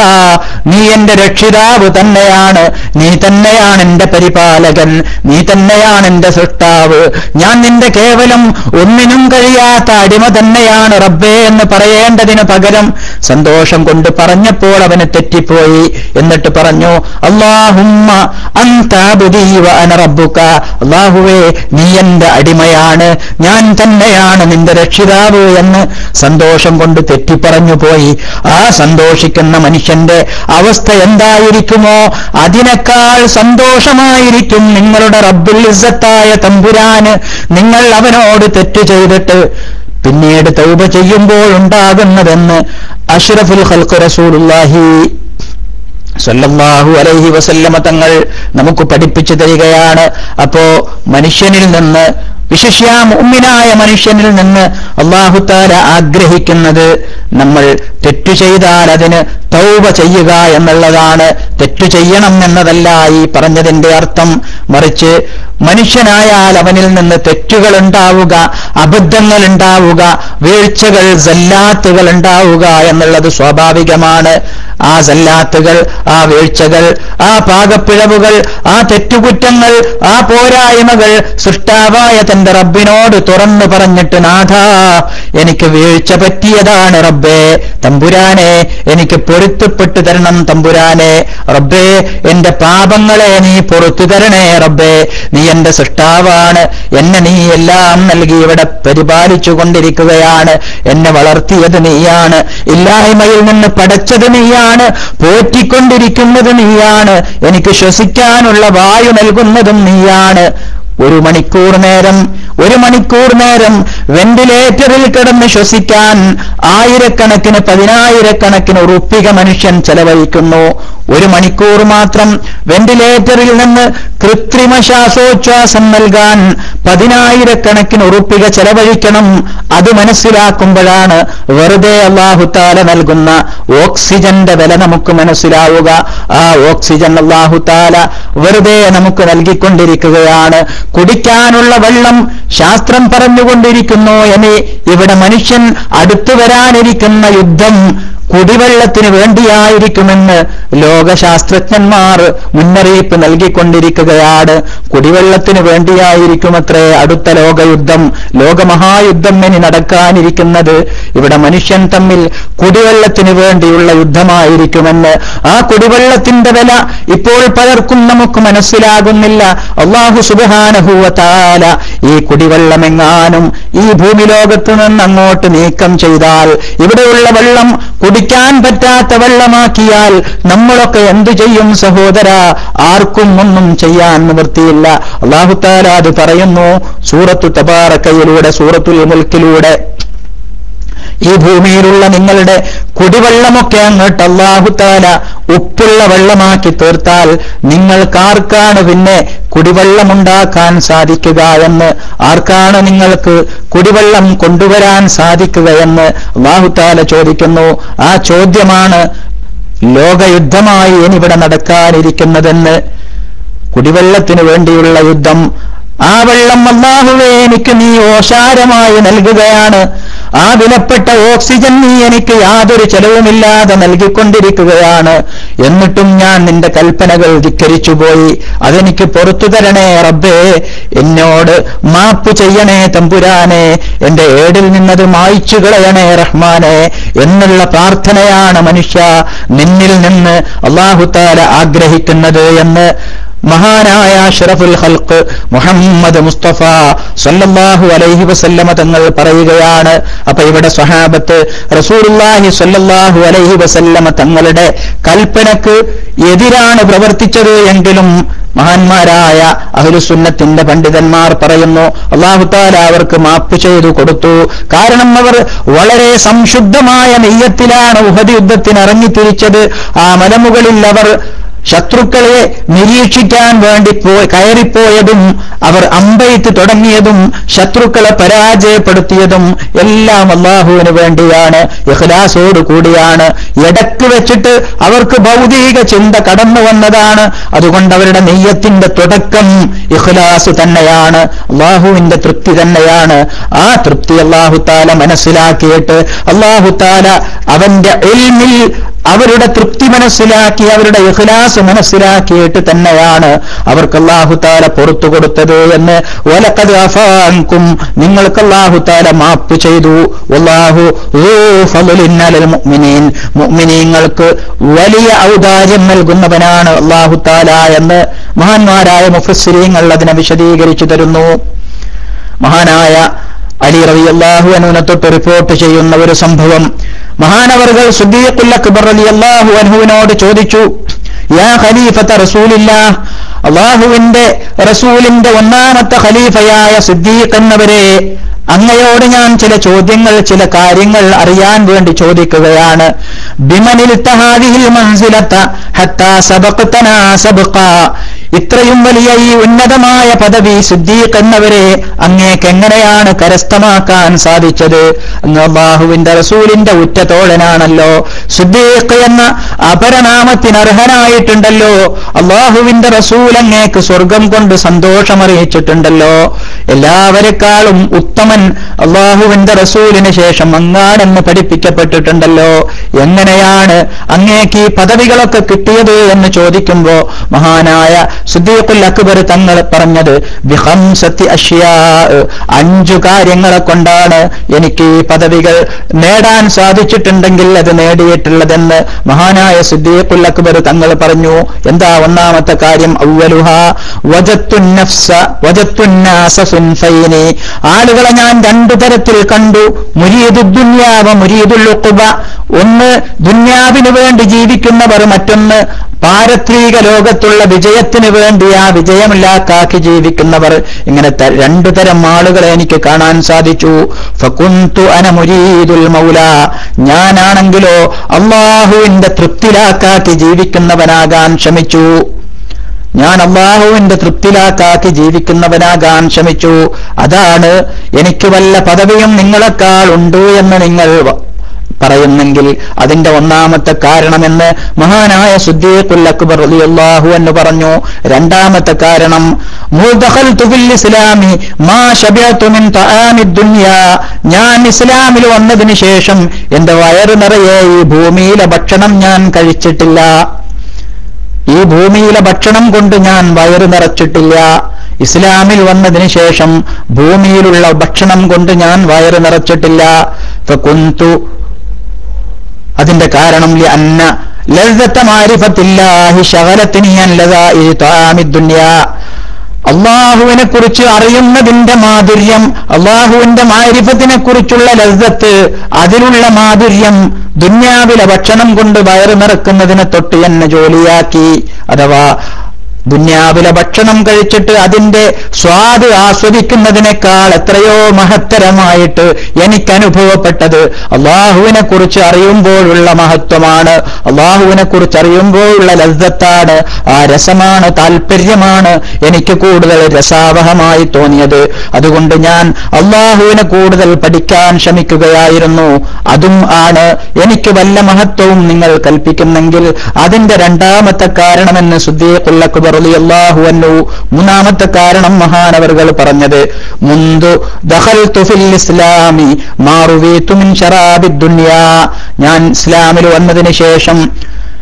നീ എന്റെ രക്ഷിതാവ് തന്നെയാണ്. നീ തന്നെയാണ് എന്റെ പരിപാലകൻ. നീ തന്നെയാണ് എന്റെ സൃഷ്ടാവ്. ഞാൻ നിന്റെ കേവലം ഒന്നിനും കഴിയാത്ത അടിമ തന്നെയാണ് റബ്ബേ എന്ന് പറയേണ്ടതിന് പകരം സന്തോഷം കൊണ്ട് പറഞ്ഞപ്പോൾ അവന് തെറ്റിപ്പോയി. എന്നിട്ട് പറഞ്ഞു അള്ളാഹുമ്മ റബ്ബുക. അള്ളാഹുവേ നീ എന്റെ അടിമയാണ്. ഞാൻ തന്നെയാണ് നിന്റെ രക്ഷിതാവ് എന്ന് സന്തോഷം കൊണ്ട് തെറ്റിപ്പറഞ്ഞു പോയി ആ സന്തോഷിക്കുന്ന മനുഷ്യന്റെ അവസ്ഥ അവസ്ഥ എന്തായിരിക്കുമോ? അതിനേക്കാൾ സന്തോഷമായിരിക്കും നിങ്ങളുടെ റബ്ബുൽ ഇസ്സത്തായ തമ്പുരാന് നിങ്ങൾ അവനോട് തെറ്റ് ചെയ്തിട്ട്. പിന്നീട് തൗബ ചെയ്യുമ്പോൾ ഉണ്ടാകുന്നതെന്ന് അഷ്റഫുൽ ഖൽഖ് റസൂലുള്ളാഹി സല്ലല്ലാഹു അലൈഹി വസല്ലമ തങ്ങൾ നമുക്ക് പഠിപ്പിച്ചു തരികയാണ്. അപ്പോ മനുഷ്യനിൽ നിന്ന് വിശിഷ്യ മുമ്മിനായ മനുഷ്യനിൽ നിന്ന് അള്ളാഹുത്താല ആഗ്രഹിക്കുന്നത് നമ്മൾ തെറ്റു ചെയ്താൽ അതിന് തൗവ ചെയ്യുക എന്നുള്ളതാണ്. തെറ്റു ചെയ്യണം എന്നതല്ല ഈ പറഞ്ഞതിന്റെ അർത്ഥം. മറിച്ച് മനുഷ്യനായാൽ അവനിൽ നിന്ന് തെറ്റുകൾ ഉണ്ടാവുക അബദ്ധങ്ങൾ ഉണ്ടാവുക വീഴ്ചകൾ സല്ലാത്തുകൾ ഉണ്ടാവുക എന്നുള്ളത് സ്വാഭാവികമാണ്. ആ സല്ലാത്തുകൾ ആ വീഴ്ചകൾ ആ പാകപ്പിഴവുകൾ ആ തെറ്റുകുറ്റങ്ങൾ ആ പോരായ്മകൾ സൃഷ്ടാവായ തന്റെ റബ്ബിനോട് തുറന്നു പറഞ്ഞിട്ട് നാഥ എനിക്ക് വീഴ്ച പറ്റിയതാണ് റബ്ബേ തമ്പുരാനെ എനിക്ക് പൊരുത്തപ്പെട്ടു തരണം തമ്പുരാനെ. റബ്ബേ എന്റെ പാപങ്ങളെ നീ പൊറത്തു തരണേ റബ്ബേ നീ എന്റെ സൃഷ്ടാവാണ്. എന്നെ നീ എല്ലാം നൽകി ഇവിടെ പരിപാലിച്ചു കൊണ്ടിരിക്കുകയാണ്. എന്നെ വളർത്തിയത് നീയാണ്. ഇല്ലായ്മയിൽ നിന്ന് പടച്ചത് നീയാണ്. പോറ്റിക്കൊണ്ടിരിക്കുന്നത് നീയാണ്. എനിക്ക് ശ്വസിക്കാനുള്ള വായു നൽകുന്നതും നീയാണ്. ഒരു മണിക്കൂർ നേരം ഒരു മണിക്കൂർ നേരം വെന്റിലേറ്ററിൽ കിടന്ന് ശ്വസിക്കാൻ ആയിരക്കണക്കിന് പതിനായിരക്കണക്കിന് ഉറുപ്പിക മനുഷ്യൻ ചെലവഴിക്കുന്നു. ഒരു മണിക്കൂർ മാത്രം വെന്റിലേറ്ററിൽ നിന്ന് കൃത്രിമ ശ്വാസോച്ഛ്വാസം നൽകാൻ പതിനായിരക്കണക്കിന് ഉറുപ്പിക ചെലവഴിക്കണം. അത് മനസ്സിലാക്കുമ്പോഴാണ് വെറുതെ അള്ളാഹുത്താല നൽകുന്ന ഓക്സിജന്റെ വില നമുക്ക് മനസ്സിലാവുക. ആ ഓക്സിജൻ അള്ളാഹുത്താല വെറുതെ നമുക്ക് നൽകിക്കൊണ്ടിരിക്കുകയാണ്. കുടിക്കാനുള്ള വെള്ളം ശാസ്ത്രം പറഞ്ഞുകൊണ്ടിരിക്കുന്നു എന്നെ ഇവിടെ മനുഷ്യൻ അടുത്തു വരാനിരിക്കുന്ന യുദ്ധം കുടിവെള്ളത്തിന് വേണ്ടിയായിരിക്കുമെന്ന് ലോകശാസ്ത്രജ്ഞന്മാർ മുന്നറിയിപ്പ് നൽകിക്കൊണ്ടിരിക്കുകയാണ്. കുടിവെള്ളത്തിന് വേണ്ടിയായിരിക്കുമത്രേ അടുത്ത ലോകയുദ്ധം ലോകമഹായുദ്ധം ഇനി നടക്കാനിരിക്കുന്നത്. ഇവിടെ മനുഷ്യൻ തമ്മിൽ കുടിവെള്ളത്തിന് വേണ്ടിയുള്ള യുദ്ധമായിരിക്കുമെന്ന്. ആ കുടിവെള്ളത്തിന്റെ വില ഇപ്പോൾ പലർക്കും നമുക്ക് മനസ്സിലാകുന്നില്ല. അള്ളാഹു സുബാനഹൂവത്താല ഈ കുടിവെള്ളമെങ്ങാനും ഈ ഭൂമി ലോകത്ത് നിന്ന് അങ്ങോട്ട് നീക്കം ചെയ്താൽ ഇവിടെയുള്ള വെള്ളം കുടിക്കാൻ പറ്റാത്ത വെള്ളമാക്കിയാൽ നമ്മളൊക്കെ എന്തു ചെയ്യും സഹോദര? ആർക്കും ഒന്നും ചെയ്യാൻ നിവൃത്തിയില്ല. അള്ളാഹുത്താല അത് പറയുന്നു സൂറത്തു തബാറക്കയിലൂടെ സൂറത്തുൽ മുൽക്കിലൂടെ. ഈ ഭൂമിയിലുള്ള നിങ്ങളുടെ കുടിവെള്ളമൊക്കെ അങ്ങോട്ട് അള്ളാഹുത്താല ഉപ്പുള്ള വെള്ളമാക്കി തീർത്താൽ നിങ്ങൾക്കാർക്കാണ് പിന്നെ കുടിവെള്ളമുണ്ടാക്കാൻ സാധിക്കുക എന്ന് ആർക്കാണ് നിങ്ങൾക്ക് കുടിവെള്ളം കൊണ്ടുവരാൻ സാധിക്കുകയെന്ന് അള്ളാഹുത്താല ചോദിക്കുന്നു. ആ ചോദ്യമാണ് ലോകയുദ്ധമായി ഇനിവിടെ നടക്കാനിരിക്കുന്നതെന്ന്. കുടിവെള്ളത്തിന് വേണ്ടിയുള്ള യുദ്ധം ആ വെള്ളം അള്ളാഹുവേ എനിക്ക് നീ ഓശാരമായി നൽകുകയാണ്. ആ വിലപ്പെട്ട ഓക്സിജൻ നീ എനിക്ക് യാതൊരു ചെലവുമില്ലാതെ നൽകിക്കൊണ്ടിരിക്കുകയാണ്. എന്നിട്ടും ഞാൻ നിന്റെ കൽപ്പനകൾ ധിക്കരിച്ചുപോയി. അതെനിക്ക് പുറത്തു തരണേ റബ്ബേ. എന്നോട് മാപ്പ് ചെയ്യണേ തമ്പുരാനെ. എന്റെ ഏടിൽ നിന്നത് മായ്ച്ചു കളയണേ റഹ്മാനെ. എന്നുള്ള പ്രാർത്ഥനയാണ് മനുഷ്യ നിന്നിൽ നിന്ന് അള്ളാഹുത്താല ആഗ്രഹിക്കുന്നത് എന്ന് മഹാനായ അഷ്റഫുൽ ഹൽക്ക് മുഹമ്മദ് മുസ്തഫ സല്ലല്ലാഹു അലൈഹി വസല്ലമ തങ്ങൾ പറയുകയാണ് അപ്പൊ ഇവിടെ സ്വഹാബത്ത് റസൂലുള്ളാഹി സല്ലല്ലാഹു അലൈഹി വസല്ലമ തങ്ങളുടെ കൽപ്പനക്ക് എതിരാണ് പ്രവർത്തിച്ചത് എങ്കിലും മഹാന്മാരായ അഹുലുസുന്നത്തിന്റെ പണ്ഡിതന്മാർ പറയുന്നു അള്ളാഹുത്താല അവർക്ക് മാപ്പ് ചെയ്തു കൊടുത്തു. കാരണം അവർ വളരെ സംശുദ്ധമായ നെയ്യത്തിലാണ് ഉഹദ് യുദ്ധത്തിന് ഇറങ്ങിത്തിരിച്ചത് ആ മലമുകളിൽ അവർ ശത്രുക്കളെ നിരീക്ഷിക്കാൻ വേണ്ടി പോയി കയറിപ്പോയതും അവർ അമ്പയിത്ത് തുടങ്ങിയതും ശത്രുക്കളെ പരാജയപ്പെടുത്തിയതും എല്ലാം അള്ളാഹുവിന് വേണ്ടിയാണ്. ഇഹ്ലാസോട് കൂടിയാണ്. ഇടയ്ക്ക് വെച്ചിട്ട് അവർക്ക് ഭൗതിക ചിന്ത കടന്നു വന്നതാണ്. അതുകൊണ്ട് അവരുടെ നെയ്യത്തിന്റെ തുടക്കം ഇഹ്ലാസ് തന്നെയാണ്. അള്ളാഹുവിന്റെ തൃപ്തി തന്നെയാണ്. ആ തൃപ്തി അള്ളാഹുത്താല മനസ്സിലാക്കിയിട്ട് അള്ളാഹുത്താല അവന്റെ എൽമിൽ അവരുടെ തൃപ്തി മനസ്സിലാക്കി അവരുടെ ഇഖ്ലാസ് മനസ്സിലാക്കിയിട്ട് തന്നെയാണ് അവർക്ക് അള്ളാഹുത്താല പുറത്തു കൊടുത്തത് എന്ന്. ഒലക്കത് അഫാൻകും നിങ്ങൾക്ക് അള്ളാഹുത്താല മാപ്പ് ചെയ്തു. അള്ളാഹു മുഅ്മിനീങ്ങൾക്ക് വലിയ ഔദാര്യം നൽകുന്നവനാണ് അള്ളാഹുത്താല എന്ന് മഹാന്മാരായ മുഫസ്സിരീങ്ങൾ അതിനെ വിശദീകരിച്ചു തരുന്നു. മഹാനായ അലി റബി അള്ളാഹു അനുവിനെ റിപ്പോർട്ട് ചെയ്യുന്ന ഒരു സംഭവം. മഹാനവറുകൾ അള്ളാഹു അക്ബർ റളിയല്ലാഹു അൻഹുവിനോട് ചോദിച്ചു യാ അള്ളാഹുവിന്റെ റസൂലിന്റെ ഒന്നാമത്തെ ഖലീഫയായ സിദ്ദീഖ് എന്നവരെ അങ്ങയോട് ഞാൻ ചില ചോദ്യങ്ങൾ ചില കാര്യങ്ങൾ അറിയാൻ വേണ്ടി ചോദിക്കുകയാണ്. ബിമനിൽ ഇത്രയും വലിയ ഈ ഉന്നതമായ പദവി സിദ്ദീഖ് എന്നവരെ അങ്ങേക്ക് എങ്ങനെയാണ് കരസ്ഥമാക്കാൻ സാധിച്ചത്? അങ്ങ് അള്ളാഹുവിന്റെ റസൂലിന്റെ ഉറ്റത്തോഴനാണല്ലോ സിദ്ദീഖ് എന്ന അപരനാമത്തിന് അർഹനായിട്ടുണ്ടല്ലോ അള്ളാഹുവിന്റെ റസൂൽ അങ്ങേക്ക് സ്വർഗം കൊണ്ട് സന്തോഷമറിയിച്ചിട്ടുണ്ടല്ലോ. എല്ലാവരെക്കാളും ഉത്തമൻ അള്ളാഹുവിന്റെ റസൂലിന് ശേഷം അങ്ങാടെന്ന് പഠിപ്പിക്കപ്പെട്ടിട്ടുണ്ടല്ലോ. എങ്ങനെയാണ് അങ്ങേക്ക് ഈ പദവികളൊക്കെ കിട്ടിയത് എന്ന് ചോദിക്കുമ്പോ മഹാനായ സുദ്ദീഖുൽ അക്ബർ തങ്ങൾ പറഞ്ഞത് അഞ്ചു കാര്യങ്ങളെ കൊണ്ടാണ് എനിക്ക് ഈ പദവികൾ നേടാൻ സാധിച്ചിട്ടുണ്ടെങ്കിൽ അത് നേടിയിട്ടുള്ളതെന്ന് മഹാനായ സുദ്ദീഖുൽ അക്ബർ തങ്ങൾ പറഞ്ഞു. എന്താ ഒന്നാമത്തെ കാര്യം? ഔവലുഹ ആളുകളെ ഞാൻ രണ്ടു തരത്തിൽ കണ്ടു. മുരീദു ദുന്യാവ മുരീദുൽ ഒന്ന് ദുന്യാവിന് വേണ്ടി ജീവിക്കുന്നവർ മറ്റൊന്ന് പാരത്രിക ലോകത്തുള്ള വിജയത്തിന് വേണ്ടി ആ വിജയമില്ലാക്കാക്കി ജീവിക്കുന്നവർ ഇങ്ങനെ രണ്ടു തരം ആളുകളെ എനിക്ക് കാണാൻ സാധിച്ചു. ഫകുന്തു അനമുരീദുൽ മൗല. ഞാനാണെങ്കിലോ അള്ളാഹുവിന്റെ തൃപ്തിലാക്കാക്കി ജീവിക്കുന്നവനാകാൻ ശ്രമിച്ചു ഞാൻ അള്ളാഹുവിന്റെ തൃപ്തിലാക്കാക്കി ജീവിക്കുന്നവനാകാൻ ശ്രമിച്ചു അതാണ് എനിക്ക് വല്ല പദവിയും നിങ്ങളെക്കാൾ ഉണ്ട് എന്ന് നിങ്ങൾ പറയുന്നെങ്കിൽ അതിന്റെ ഒന്നാമത്തെ കാരണമെന്ന് മഹാനായ സുദ്ദീഖുൽ അക്ബർ റളിയല്ലാഹു എന്ന് പറഞ്ഞു. രണ്ടാമത്തെ കാരണം ഞാൻ ഇസ്ലാമിൽ വന്നതിന് ശേഷം എന്റെ വയറ് നിറയെ ഈ ഭൂമിയിലെ ഭക്ഷണം ഞാൻ കഴിച്ചിട്ടില്ല. ഈ ഭൂമിയിലെ ഭക്ഷണം കൊണ്ട് ഞാൻ വയറ് നിറച്ചിട്ടില്ല. ഇസ്ലാമിൽ വന്നതിന് ശേഷം ഭൂമിയിലുള്ള ഭക്ഷണം കൊണ്ട് ഞാൻ വയറ് നിറച്ചിട്ടില്ല. അതിന്റെ കാരണം അന്ന അള്ളാഹുവിനെ കുറിച്ച് അറിയുന്നതിന്റെ മാധുര്യം അള്ളാഹുവിന്റെ മാരിഫത്തിനെ കുറിച്ചുള്ള ലസ്തത്ത് അതിലുള്ള മാധുര്യം ദുന്യാവിലെ ഭക്ഷണം കൊണ്ട് വയറു നിറക്കുന്നതിനെ തൊട്ട് എന്നെ ജോലിയാക്കി. അഥവാ ദുന്യാവിലെ ഭക്ഷണം കഴിച്ചിട്ട് അതിന്റെ സ്വാദ് ആസ്വദിക്കുന്നതിനേക്കാൾ എത്രയോ മഹത്തരമായിട്ട് എനിക്ക് അനുഭവപ്പെട്ടത് അള്ളാഹുവിനെ കുറിച്ച് അറിയുമ്പോഴുള്ള മഹത്വമാണ്. അള്ളാഹുവിനെ കുറിച്ച് അറിയുമ്പോഴുള്ള ലളിതത്താണ് ആ രസമാണ് താല്പര്യമാണ് എനിക്ക് കൂടുതൽ രസാവഹമായി തോന്നിയത്. അതുകൊണ്ട് ഞാൻ അള്ളാഹുവിനെ കൂടുതൽ പഠിക്കാൻ ശ്രമിക്കുകയായിരുന്നു. അതും ആണ് എനിക്ക് വല്ല മഹത്വവും നിങ്ങൾ കൽപ്പിക്കുന്നെങ്കിൽ അതിന്റെ രണ്ടാമത്തെ കാരണമെന്ന് സുദ്ദീഖുൽ മൂന്നാമത്തെ കാരണം മഹാനവർകൾ പറഞ്ഞത് മുന്തു ഇസ്ലാമി ശറാബി ദുനിയാ. ഞാൻ ഇസ്ലാമിൽ വന്നതിന് ശേഷം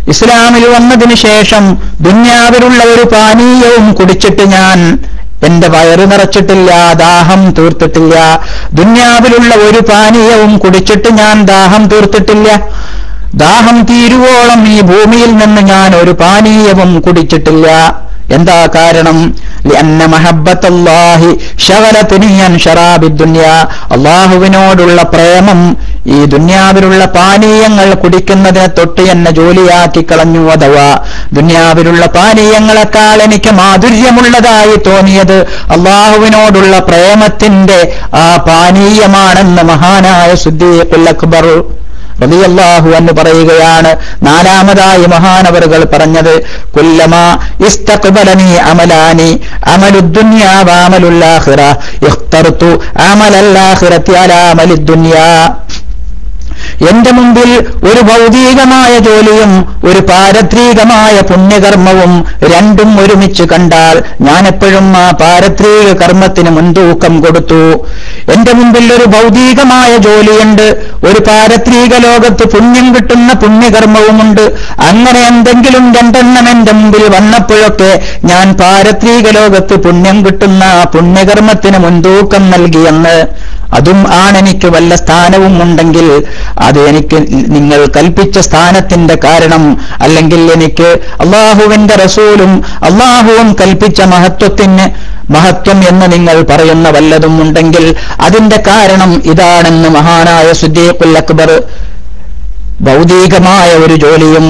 ഇസ്ലാമിൽ വന്നതിന് ശേഷം ദുന്യാവിലുള്ള ഒരു പാനീയവും കുടിച്ചിട്ട് ഞാൻ എന്റെ വയറ് നിറച്ചിട്ടില്ല ദാഹം തീർത്തിട്ടില്ല. ദുന്യാവിലുള്ള ഒരു പാനീയവും കുടിച്ചിട്ട് ഞാൻ ദാഹം തീർത്തിട്ടില്ല. ദാഹം തീരുവോളം ഈ ഭൂമിയിൽ നിന്ന് ഞാൻ ഒരു പാനീയവും കുടിച്ചിട്ടില്ല. എന്താ കാരണം? അള്ളാഹുവിനോടുള്ള പ്രേമം ഈ ദുന്യാവിലുള്ള പാനീയങ്ങൾ കുടിക്കുന്നതിനെ തൊട്ട് എന്നെ ജോലിയാക്കി കളഞ്ഞു അഥവാ ദുന്യാവിലുള്ള പാനീയങ്ങളെക്കാൾ എനിക്ക് മാധുര്യമുള്ളതായി തോന്നിയത് അള്ളാഹുവിനോടുള്ള പ്രേമത്തിന്റെ ആ പാനീയമാണെന്ന് മഹാനായ സുദ്ദീഖുൽ അക്ബർ റളിയല്ലാഹു എന്ന് പറയുകയാണ്. നാലാമതായി മഹാനവറുകൾ പറഞ്ഞത് അമലാനി ഇഖ്തർതു എന്റെ മുമ്പിൽ ഒരു ഭൗതികമായ ജോലിയും ഒരു പാരത്രികമായ പുണ്യകർമ്മവും രണ്ടും ഒരുമിച്ച് കണ്ടാൽ ഞാൻ എപ്പോഴും ആ പാരത്രിക കർമ്മത്തിന് മുൻതൂക്കം കൊടുത്തു. എന്റെ മുമ്പിൽ ഒരു ഭൗതികമായ ജോലിയുണ്ട്. ഒരു പാരത്രീക ലോകത്ത് പുണ്യം കിട്ടുന്ന പുണ്യകർമ്മവുമുണ്ട്. അങ്ങനെ എന്തെങ്കിലും രണ്ടെണ്ണം എന്റെ മുമ്പിൽ വന്നപ്പോഴൊക്കെ ഞാൻ പാരത്രീക ലോകത്ത് പുണ്യം കിട്ടുന്ന ആ പുണ്യകർമ്മത്തിന് മുൻതൂക്കം നൽകിയെന്ന് അതും ആണെനിക്ക് വല്ല സ്ഥാനവും ഉണ്ടെങ്കിൽ അത് എനിക്ക് നിങ്ങൾ കൽപ്പിച്ച സ്ഥാനത്തിന്റെ കാരണം. അല്ലെങ്കിൽ എനിക്ക് അള്ളാഹുവിന്റെ റസൂലും അള്ളാഹുവും കൽപ്പിച്ച മഹത്വത്തിന് മഹത്വം എന്ന് നിങ്ങൾ പറയുന്ന വല്ലതും ഉണ്ടെങ്കിൽ അതിന്റെ കാരണം ഇതാണെന്ന് മഹാനായ സുദ്ദീഖുൽ അക്ബർ ഭൗതികമായ ഒരു ജോലിയും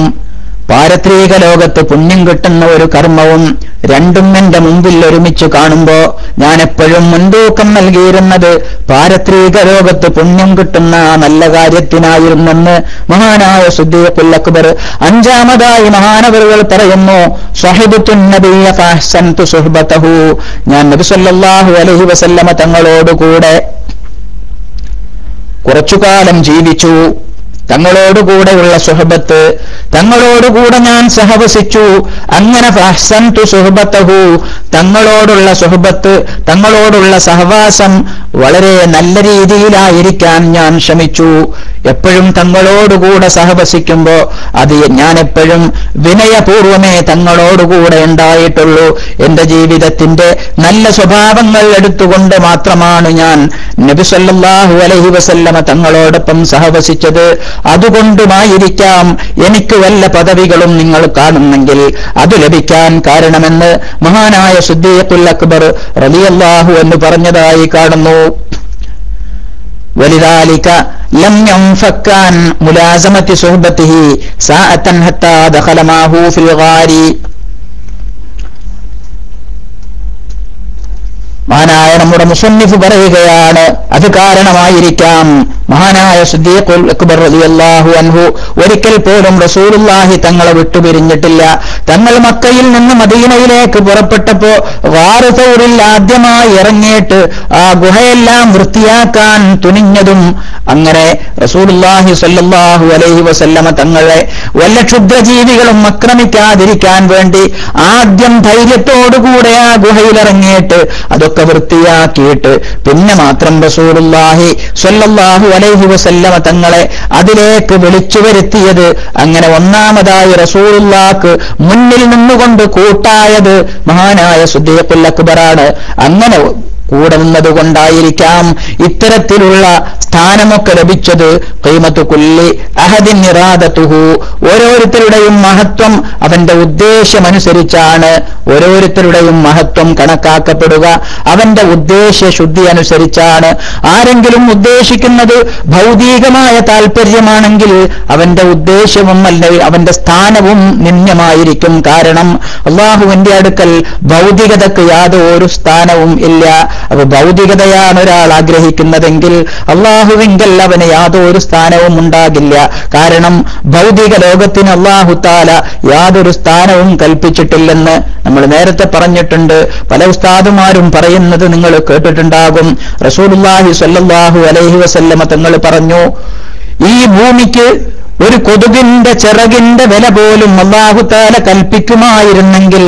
പാരത്രിക ലോകത്ത് പുണ്യം കിട്ടുന്ന ഒരു കർമ്മവും രണ്ടും എന്റെ മുമ്പിൽ ഒരുമിച്ച് കാണുമ്പോ ഞാൻ എപ്പോഴും മുൻതൂക്കം നൽകിയിരുന്നത് പാരത്രീക ലോകത്ത് പുണ്യം കിട്ടുന്ന ആ നല്ല കാര്യത്തിനായിരുന്നെന്ന് മഹാനായ സുദ്ദീഖുൽ അക്ബർ അഞ്ചാമതായി മഹാനവറുകൾ പറയുന്നു സുഹബത്തഹു ഞാൻ നബി അലഹി അലൈഹി വസല്ലമ തങ്ങളോടുകൂടെ കുറച്ചുകാലം ജീവിച്ചു. തങ്ങളോടുകൂടെയുള്ള സുഹബത്ത് തങ്ങളോടുകൂടെ ഞാൻ സഹവസിച്ചു. അങ്ങനെ തങ്ങളോടുള്ള സുഹബത്ത് തങ്ങളോടുള്ള സഹവാസം വളരെ നല്ല രീതിയിലായിരിക്കാൻ ഞാൻ ശ്രമിച്ചു. എപ്പോഴും തങ്ങളോടുകൂടെ സഹവസിക്കുമ്പോ അത് ഞാൻ എപ്പോഴും വിനയപൂർവമേ തങ്ങളോടുകൂടെ ഉണ്ടായിട്ടുള്ളൂ. എന്റെ ജീവിതത്തിന്റെ നല്ല സ്വഭാവങ്ങൾ എടുത്തുകൊണ്ട് മാത്രമാണ് ഞാൻ നബി അലഹി അലൈഹി വസല്ലമ തങ്ങളോടൊപ്പം സഹവസിച്ചത്. അതുകൊണ്ടുമായിരിക്കാം എനിക്ക് വല്ല പദവികളും നിങ്ങൾ കാണുന്നെങ്കിൽ അത് ലഭിക്കാൻ കാരണമെന്ന് മഹാനായ സുദ്ദീഖുൽ അക്ബർ റളിയല്ലാഹു എന്ന് പറഞ്ഞതായി കാണുന്നു ولذلك لم ينفك عن ملازمة صحبته ساعة حتى دخل معه في الغار മഹാനായ നമ്മുടെ മുസന്നിഫ് പറയുകയാണ് അത് കാരണമായിരിക്കാം. മഹാനായ സുദ്ദീഖുൽ അക്ബർ റളിയല്ലാഹു അൻഹു ഒരിക്കൽ പോലും റസൂലുള്ളാഹി തങ്ങളെ വിട്ടുപിരിഞ്ഞിട്ടില്ല. തങ്ങൾ മക്കയിൽ നിന്ന് മദീനയിലേക്ക് പുറപ്പെട്ടപ്പോ വാറുതൂറിൽ ആദ്യമായി ഇറങ്ങിയിട്ട് ആ ഗുഹയെല്ലാം വൃത്തിയാക്കാൻ തുനിഞ്ഞതും അങ്ങനെ റസൂലുള്ളാഹി സ്വല്ലല്ലാഹു അലൈഹി വസല്ലമ തങ്ങളെ വല്ല ക്ഷുദ്രജീവികളും ആക്രമിക്കാതിരിക്കാൻ വേണ്ടി ആദ്യം ധൈര്യത്തോടുകൂടെ ആ ഗുഹയിലിറങ്ങിയിട്ട് അതൊക്കെ വൃത്തിയാക്കിയിട്ട് പിന്നെ മാത്രം റസൂലുള്ളാഹി സ്വല്ലല്ലാഹു അലൈഹി വസല്ലമ തങ്ങളെ അതിലേക്ക് വിളിച്ചു വരുത്തിയത് അങ്ങനെ ഒന്നാമതായി റസൂലുള്ളാക്ക് മുന്നിൽ നിന്നുകൊണ്ട് കൂട്ടായത് മഹാനായ സുദ്ദീഖുൽ അക്ബറാണ്. അങ്ങനെ കൂടെ നിന്നതുകൊണ്ടായിരിക്കാം ഇത്തരത്തിലുള്ള സ്ഥാനമൊക്കെ ലഭിച്ചത് കൈമത്തു കൊല്ലി അഹദിൻ നിറാദത്തുഹു ഓരോരുത്തരുടെയും മഹത്വം അവന്റെ ഉദ്ദേശമനുസരിച്ചാണ് ഓരോരുത്തരുടെയും മഹത്വം കണക്കാക്കപ്പെടുക. അവന്റെ ഉദ്ദേശ ശുദ്ധി അനുസരിച്ചാണ് ആരെങ്കിലും ഉദ്ദേശിക്കുന്നത് ഭൗതികമായ താല്പര്യമാണെങ്കിൽ അവന്റെ ഉദ്ദേശവും അല്ല അവന്റെ സ്ഥാനവും നിന്യമായിരിക്കും കാരണം അള്ളാഹുവിന്റെ അടുക്കൽ ഭൗതികതക്ക് യാതൊരു സ്ഥാനവും ഇല്ല. അപ്പൊ ഭൗതികതയാണ് ഒരാൾ ആഗ്രഹിക്കുന്നതെങ്കിൽ അള്ളാഹുവെങ്കിൽ അവന് യാതൊരു സ്ഥാനവും ഉണ്ടാകില്ല. കാരണം ഭൗതിക ലോകത്തിന് അള്ളാഹുത്താല യാതൊരു സ്ഥാനവും കൽപ്പിച്ചിട്ടില്ലെന്ന് നമ്മൾ നേരത്തെ പറഞ്ഞിട്ടുണ്ട്. പല ഉസ്താദുമാരും പറയുന്നത് നിങ്ങൾ കേട്ടിട്ടുണ്ടാകും. റസൂലുല്ലാഹി സല്ലാഹു അലൈഹി വസല്ലമ തങ്ങൾ പറഞ്ഞു ഈ ഭൂമിക്ക് ഒരു കൊതുകിന്റെ ചിറകിന്റെ വില പോലും അള്ളാഹുത്താല കൽപ്പിക്കുമായിരുന്നെങ്കിൽ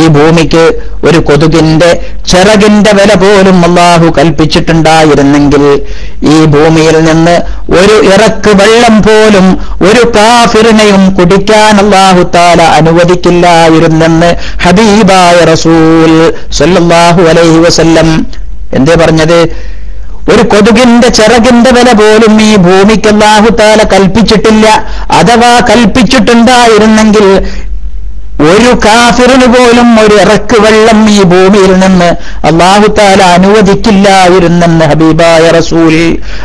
ഈ ഭൂമിക്ക് ഒരു കൊതുകിന്റെ ചിറകിന്റെ വില പോലും അള്ളാഹു കൽപ്പിച്ചിട്ടുണ്ടായിരുന്നെങ്കിൽ ഈ ഭൂമിയിൽ നിന്ന് ഒരു ഇറക്ക് വെള്ളം പോലും ഒരു കാഫിറിനെയും കുടിക്കാൻ അള്ളാഹു താല അനുവദിക്കില്ലായിരുന്നെന്ന് ഹബീബായ റസൂൽ സല്ലാഹു അലൈഹി വസല്ലം എന്തേ പറഞ്ഞത്? ഒരു കൊതുകിന്റെ ചിറകിന്റെ വില പോലും ഈ ഭൂമിക്ക് അള്ളാഹു താല കൽപ്പിച്ചിട്ടില്ല. അഥവാ കൽപ്പിച്ചിട്ടുണ്ടായിരുന്നെങ്കിൽ ഒരു കാഫിറിന് പോലും ഒരു ഇറക്ക് വെള്ളം ഈ ഭൂമിയിൽ നിന്ന് അള്ളാഹുത്താല അനുവദിക്കില്ലായിരുന്നെന്ന് ഹബീബായ റസൂൽ.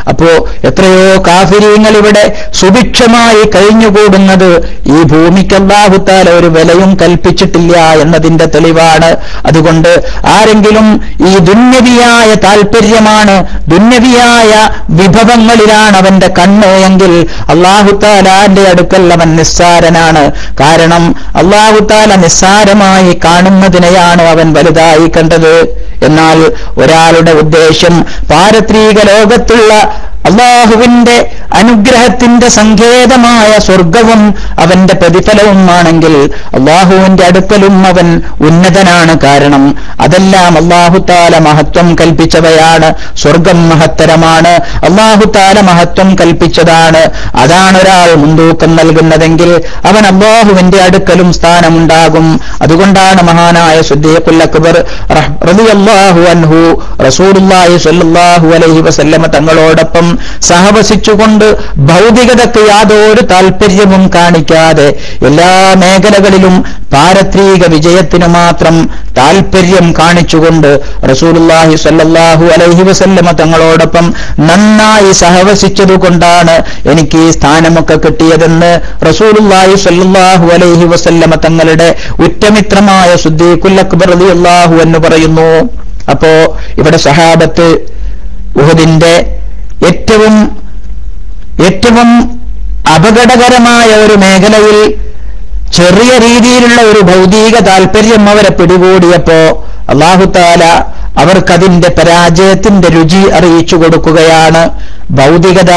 അപ്പോ എത്രയോ കാഫിരീങ്ങൾ ഇവിടെ സുഭിക്ഷമായി കഴിഞ്ഞുകൂടുന്നത് ഈ ഭൂമിക്ക് അള്ളാഹുത്താല ഒരു വിലയും കൽപ്പിച്ചിട്ടില്ല എന്നതിന്റെ തെളിവാണ്. അതുകൊണ്ട് ആരെങ്കിലും ഈ ദുന്യവിയായ താല്പര്യമാണ് ദുന്യവിയായ വിഭവങ്ങളിലാണ് അവന്റെ കണ്ണ് എങ്കിൽ അള്ളാഹുത്താലാന്റെ അടുക്കൽ അവൻ നിസ്സാരനാണ്. കാരണം അള്ളാഹു അള്ളാഹുത്താല നിസ്സാരമായി കാണുന്നതിനെയാണ് അവൻ വലുതായി കണ്ടത്. എന്നാൽ ഒരാളുടെ ഉദ്ദേശം പാരത്രീക ലോകത്തുള്ള അള്ളാഹുവിന്റെ അനുഗ്രഹത്തിന്റെ സങ്കേതമായ സ്വർഗവും അവന്റെ പ്രതിഫലവുമാണെങ്കിൽ അള്ളാഹുവിന്റെ അടുക്കലും അവൻ ഉന്നതനാണ് കാരണം. അതെല്ലാം അള്ളാഹുത്താല മഹത്വം കൽപ്പിച്ചവയാണ്. സ്വർഗം മഹത്തരമാണ്. അള്ളാഹുത്താല മഹത്വം കൽപ്പിച്ചതാണ്. അതാണ് ഒരാൾ മുൻതൂക്കം നൽകുന്നതെങ്കിൽ അവൻ അള്ളാഹുവിന്റെ അടുക്കലും സ്ഥാനമുണ്ടാകും. അതുകൊണ്ടാണ് മഹാനായ സുദ്ദീഖുൽ അക്ബർ റളിയല്ലാഹു അൻഹു റസൂലുള്ളാഹി സ്വല്ലല്ലാഹു അലൈഹി വസല്ലമ തങ്ങളോടൊപ്പം സഹവസിച്ചുകൊണ്ട് ഭൗതികതയ്ക്ക് യാതൊരു താൽപര്യവും കാണിക്കാതെ എല്ലാ മേഖലകളിലും പാരത്രീക വിജയത്തിനു മാത്രം താൽപര്യം കാണിച്ചുകൊണ്ട് റസൂലുള്ളാഹി സ്വല്ലല്ലാഹു അലൈഹി വസല്ലമ തങ്ങളോടൊപ്പം നന്നായി സഹവസിച്ചതുകൊണ്ടാണ് എനിക്ക് ഈ സ്ഥാനമൊക്കെ കിട്ടിയതെന്ന് റസൂലുള്ളാഹി സ്വല്ലല്ലാഹു അലൈഹി വസല്ലമ തങ്ങളുടെ ഉറ്റമിത്രമായ സുദ്ദീഖുൽ അക്ബർ റളിയല്ലാഹു എന്ന് പറയുന്നു. അപ്പോ ഇവിടെ സഹാബത്ത് ഉഹദിന്റെ ഏറ്റവും ഏറ്റവും അപകടകരമായ ഒരു മേഖലയിൽ ചെറിയ രീതിയിലുള്ള ഒരു ഭൗതിക താല്പര്യം അവരെ പിടികൂടിയപ്പോ അള്ളാഹുത്താല അവർക്കതിന്റെ പരാജയത്തിന്റെ രുചി അറിയിച്ചു കൊടുക്കുകയാണ്. ഭൗതികത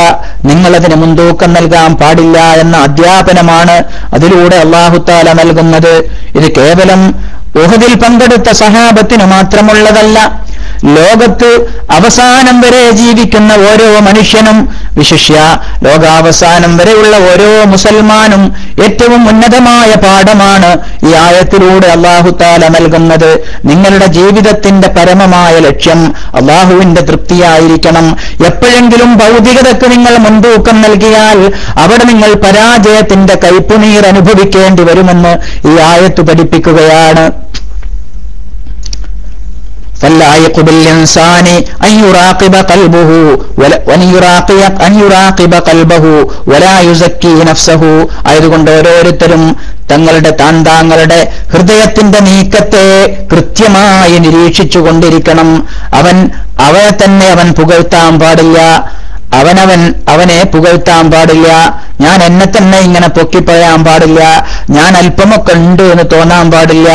നിങ്ങളതിന് മുൻതൂക്കം നൽകാൻ പാടില്ല എന്ന അധ്യാപനമാണ് അതിലൂടെ അള്ളാഹുത്താല നൽകുന്നത്. ഇത് കേവലം ഉഹദിൽ പങ്കെടുത്ത സഹാബത്തിന് മാത്രമുള്ളതല്ല ലോകത്ത് അവസാനം വരെ ജീവിക്കുന്ന ഓരോ മനുഷ്യനും വിശിഷ്യ ലോകാവസാനം വരെയുള്ള ഓരോ മുസൽമാനും ഏറ്റവും ഉന്നതമായ പാഠമാണ് ഈ ആയത്തിലൂടെ അള്ളാഹുത്താല നൽകുന്നത്. നിങ്ങളുടെ ജീവിതത്തിന്റെ പരമമായ ലക്ഷ്യം അള്ളാഹുവിന്റെ തൃപ്തിയായിരിക്കണം. എപ്പോഴെങ്കിലും ഭൗതികതയ്ക്ക് നിങ്ങൾ മുൻതൂക്കം നൽകിയാൽ അവിടെ നിങ്ങൾ പരാജയത്തിന്റെ കൈപ്പുനീർ അനുഭവിക്കേണ്ടി വരുമെന്ന് ഈ ആയത്ത് പഠിപ്പിക്കുകയാണ്. فاللائق بالإنسان أن يراقب قلبه وأن يراقب أن يراقب قلبه ولا يزكي نفسه ആയതുകൊണ്ട് ഓരോരുത്തരും തങ്ങളുടെ താന്താങ്ങളുടെ ഹൃദയത്തിന്റെ നീക്കത്തെ കൃത്യമായി നിരീക്ഷിച്ചു കൊണ്ടിരിക്കണം അവൻ അവനെ തന്നെ അവൻ പുകഴ്ത്താൻ പാടില്ല അവനവൻ അവനെ പുകഴ്ത്താൻ പാടില്ല. ഞാൻ എന്നെ തന്നെ ഇങ്ങനെ പൊക്കിപ്പഴയാൻ പാടില്ല. ഞാൻ അല്പമൊക്കെ ഉണ്ട് എന്ന് തോന്നാൻ പാടില്ല.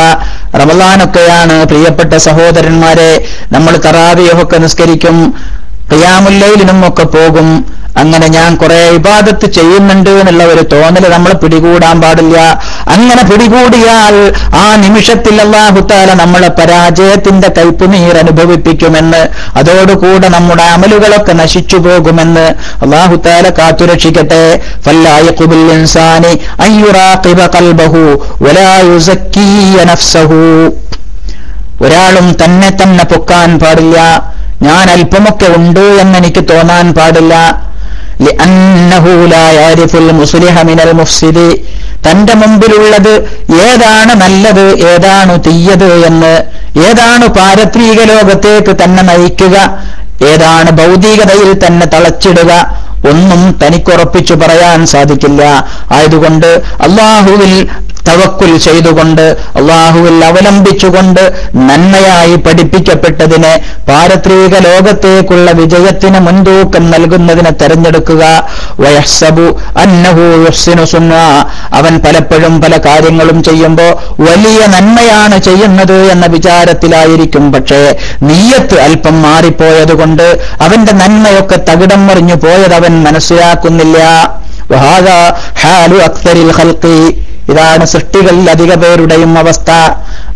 റമലാനൊക്കെയാണ് പ്രിയപ്പെട്ട സഹോദരന്മാരെ. നമ്മൾ തറാവിയൊക്കെ നിസ്കരിക്കും. ഖിയാമുല്ലയിലിനും ഒക്കെ പോകും. അങ്ങനെ ഞാൻ കുറെ ഇബാദത്ത് ചെയ്യുന്നുണ്ട് എന്നുള്ള ഒരു തോന്നൽ നമ്മൾ പിടികൂടാൻ പാടില്ല. അങ്ങനെ പിടികൂടിയാൽ ആ നിമിഷത്തിൽ അള്ളാഹുത്താല നമ്മളെ പരാജയത്തിന്റെ കൈപ്പുനീർ അനുഭവിപ്പിക്കുമെന്ന് അതോടുകൂടെ നമ്മുടെ അമലുകളൊക്കെ നശിച്ചു പോകുമെന്ന് അള്ളാഹുത്താല കാത്തുരക്ഷിക്കട്ടെ. നഫ്സഹു. ഒരാളും തന്നെ തന്നെ പൊക്കാൻ പാടില്ല. ഞാൻ അല്പമൊക്കെ ഉണ്ട് എന്നെനിക്ക് തോന്നാൻ പാടില്ല. തന്റെ മുമ്പിലുള്ളത് ഏതാണ് നല്ലത് ഏതാണ് തീയത് എന്ന് ഏതാണ് പാരത്രിക ലോകത്തേക്ക് തന്നെ നയിക്കുക ഏതാണ് ഭൗതികതയിൽ തന്നെ തളച്ചിടുക ഒന്നും തനിക്കുറപ്പിച്ചു പറയാൻ സാധിക്കില്ല. ആയതുകൊണ്ട് അള്ളാഹുവിൽ തവക്കുൽ ചെയ്തുകൊണ്ട് അള്ളാഹുവിൽ അവലംബിച്ചുകൊണ്ട് നന്മയായി പഠിപ്പിക്കപ്പെട്ടതിനെ പാരത്രിക ലോകത്തേക്കുള്ള വിജയത്തിന് മുൻതൂക്കം നൽകുന്നതിനെ തെരഞ്ഞെടുക്കുക. വയസ്സബു അന്നഹു യുഹ്സിനു അവൻ പലപ്പോഴും പല കാര്യങ്ങളും ചെയ്യുമ്പോൾ വലിയ നന്മയാണ് ചെയ്യുന്നത് എന്ന വിചാരത്തിലായിരിക്കും. പക്ഷേ നീയത്ത് അല്പം മാറിപ്പോയതുകൊണ്ട് അവന്റെ നന്മയൊക്കെ തകിടം മറിഞ്ഞു പോയത് അവൻ മനസ്സിലാക്കുന്നില്ല. ഹാലു അക്തരിൽ ഖൽഖി. ഇതാണ് സൃഷ്ടികളിൽ അധിക പേരുടെയും അവസ്ഥ.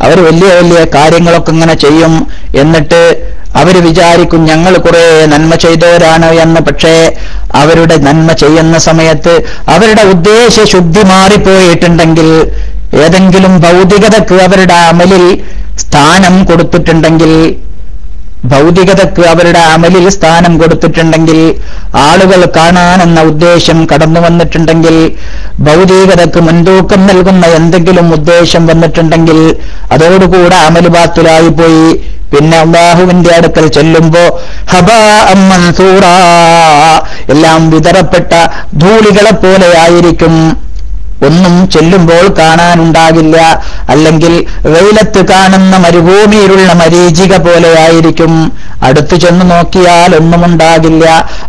അവർ വലിയ വലിയ കാര്യങ്ങളൊക്കെ ഇങ്ങനെ ചെയ്യും. എന്നിട്ട് അവർ വിചാരിക്കും ഞങ്ങൾ കുറെ നന്മ ചെയ്തവരാണ് എന്ന്. പക്ഷേ അവരുടെ നന്മ ചെയ്യുന്ന സമയത്ത് അവരുടെ ഉദ്ദേശ ശുദ്ധി മാറിപ്പോയിട്ടുണ്ടെങ്കിൽ ഏതെങ്കിലും ഭൗതികതക്ക് അവരുടെ അമലിൽ സ്ഥാനം കൊടുത്തിട്ടുണ്ടെങ്കിൽ ഭൗതികതക്ക് അവരുടെ അമലിൽ സ്ഥാനം കൊടുത്തിട്ടുണ്ടെങ്കിൽ ആളുകൾ കാണാനെന്ന ഉദ്ദേശം കടന്നു വന്നിട്ടുണ്ടെങ്കിൽ ഭൗതികതക്ക് മുൻതൂക്കം നൽകുന്ന എന്തെങ്കിലും ഉദ്ദേശം വന്നിട്ടുണ്ടെങ്കിൽ അതോടുകൂടെ അമൽ ബാത്തിലായി പോയി. പിന്നെ അള്ളാഹുവിന്റെ അടുക്കൽ ചെല്ലുമ്പോ ഹബാ എല്ലാം വിതറപ്പെട്ട ധൂളികളെ പോലെയായിരിക്കും ഒന്നും ചെല്ലുമ്പോൾ കാണാനുണ്ടാകില്ല. അല്ലെങ്കിൽ വെയിലത്ത് കാണുന്ന മരുഭൂമിയിലുള്ള മരീചിക പോലെയായിരിക്കും അടുത്തു ചെന്ന് നോക്കിയാൽ ഒന്നും ഉണ്ടാകില്ല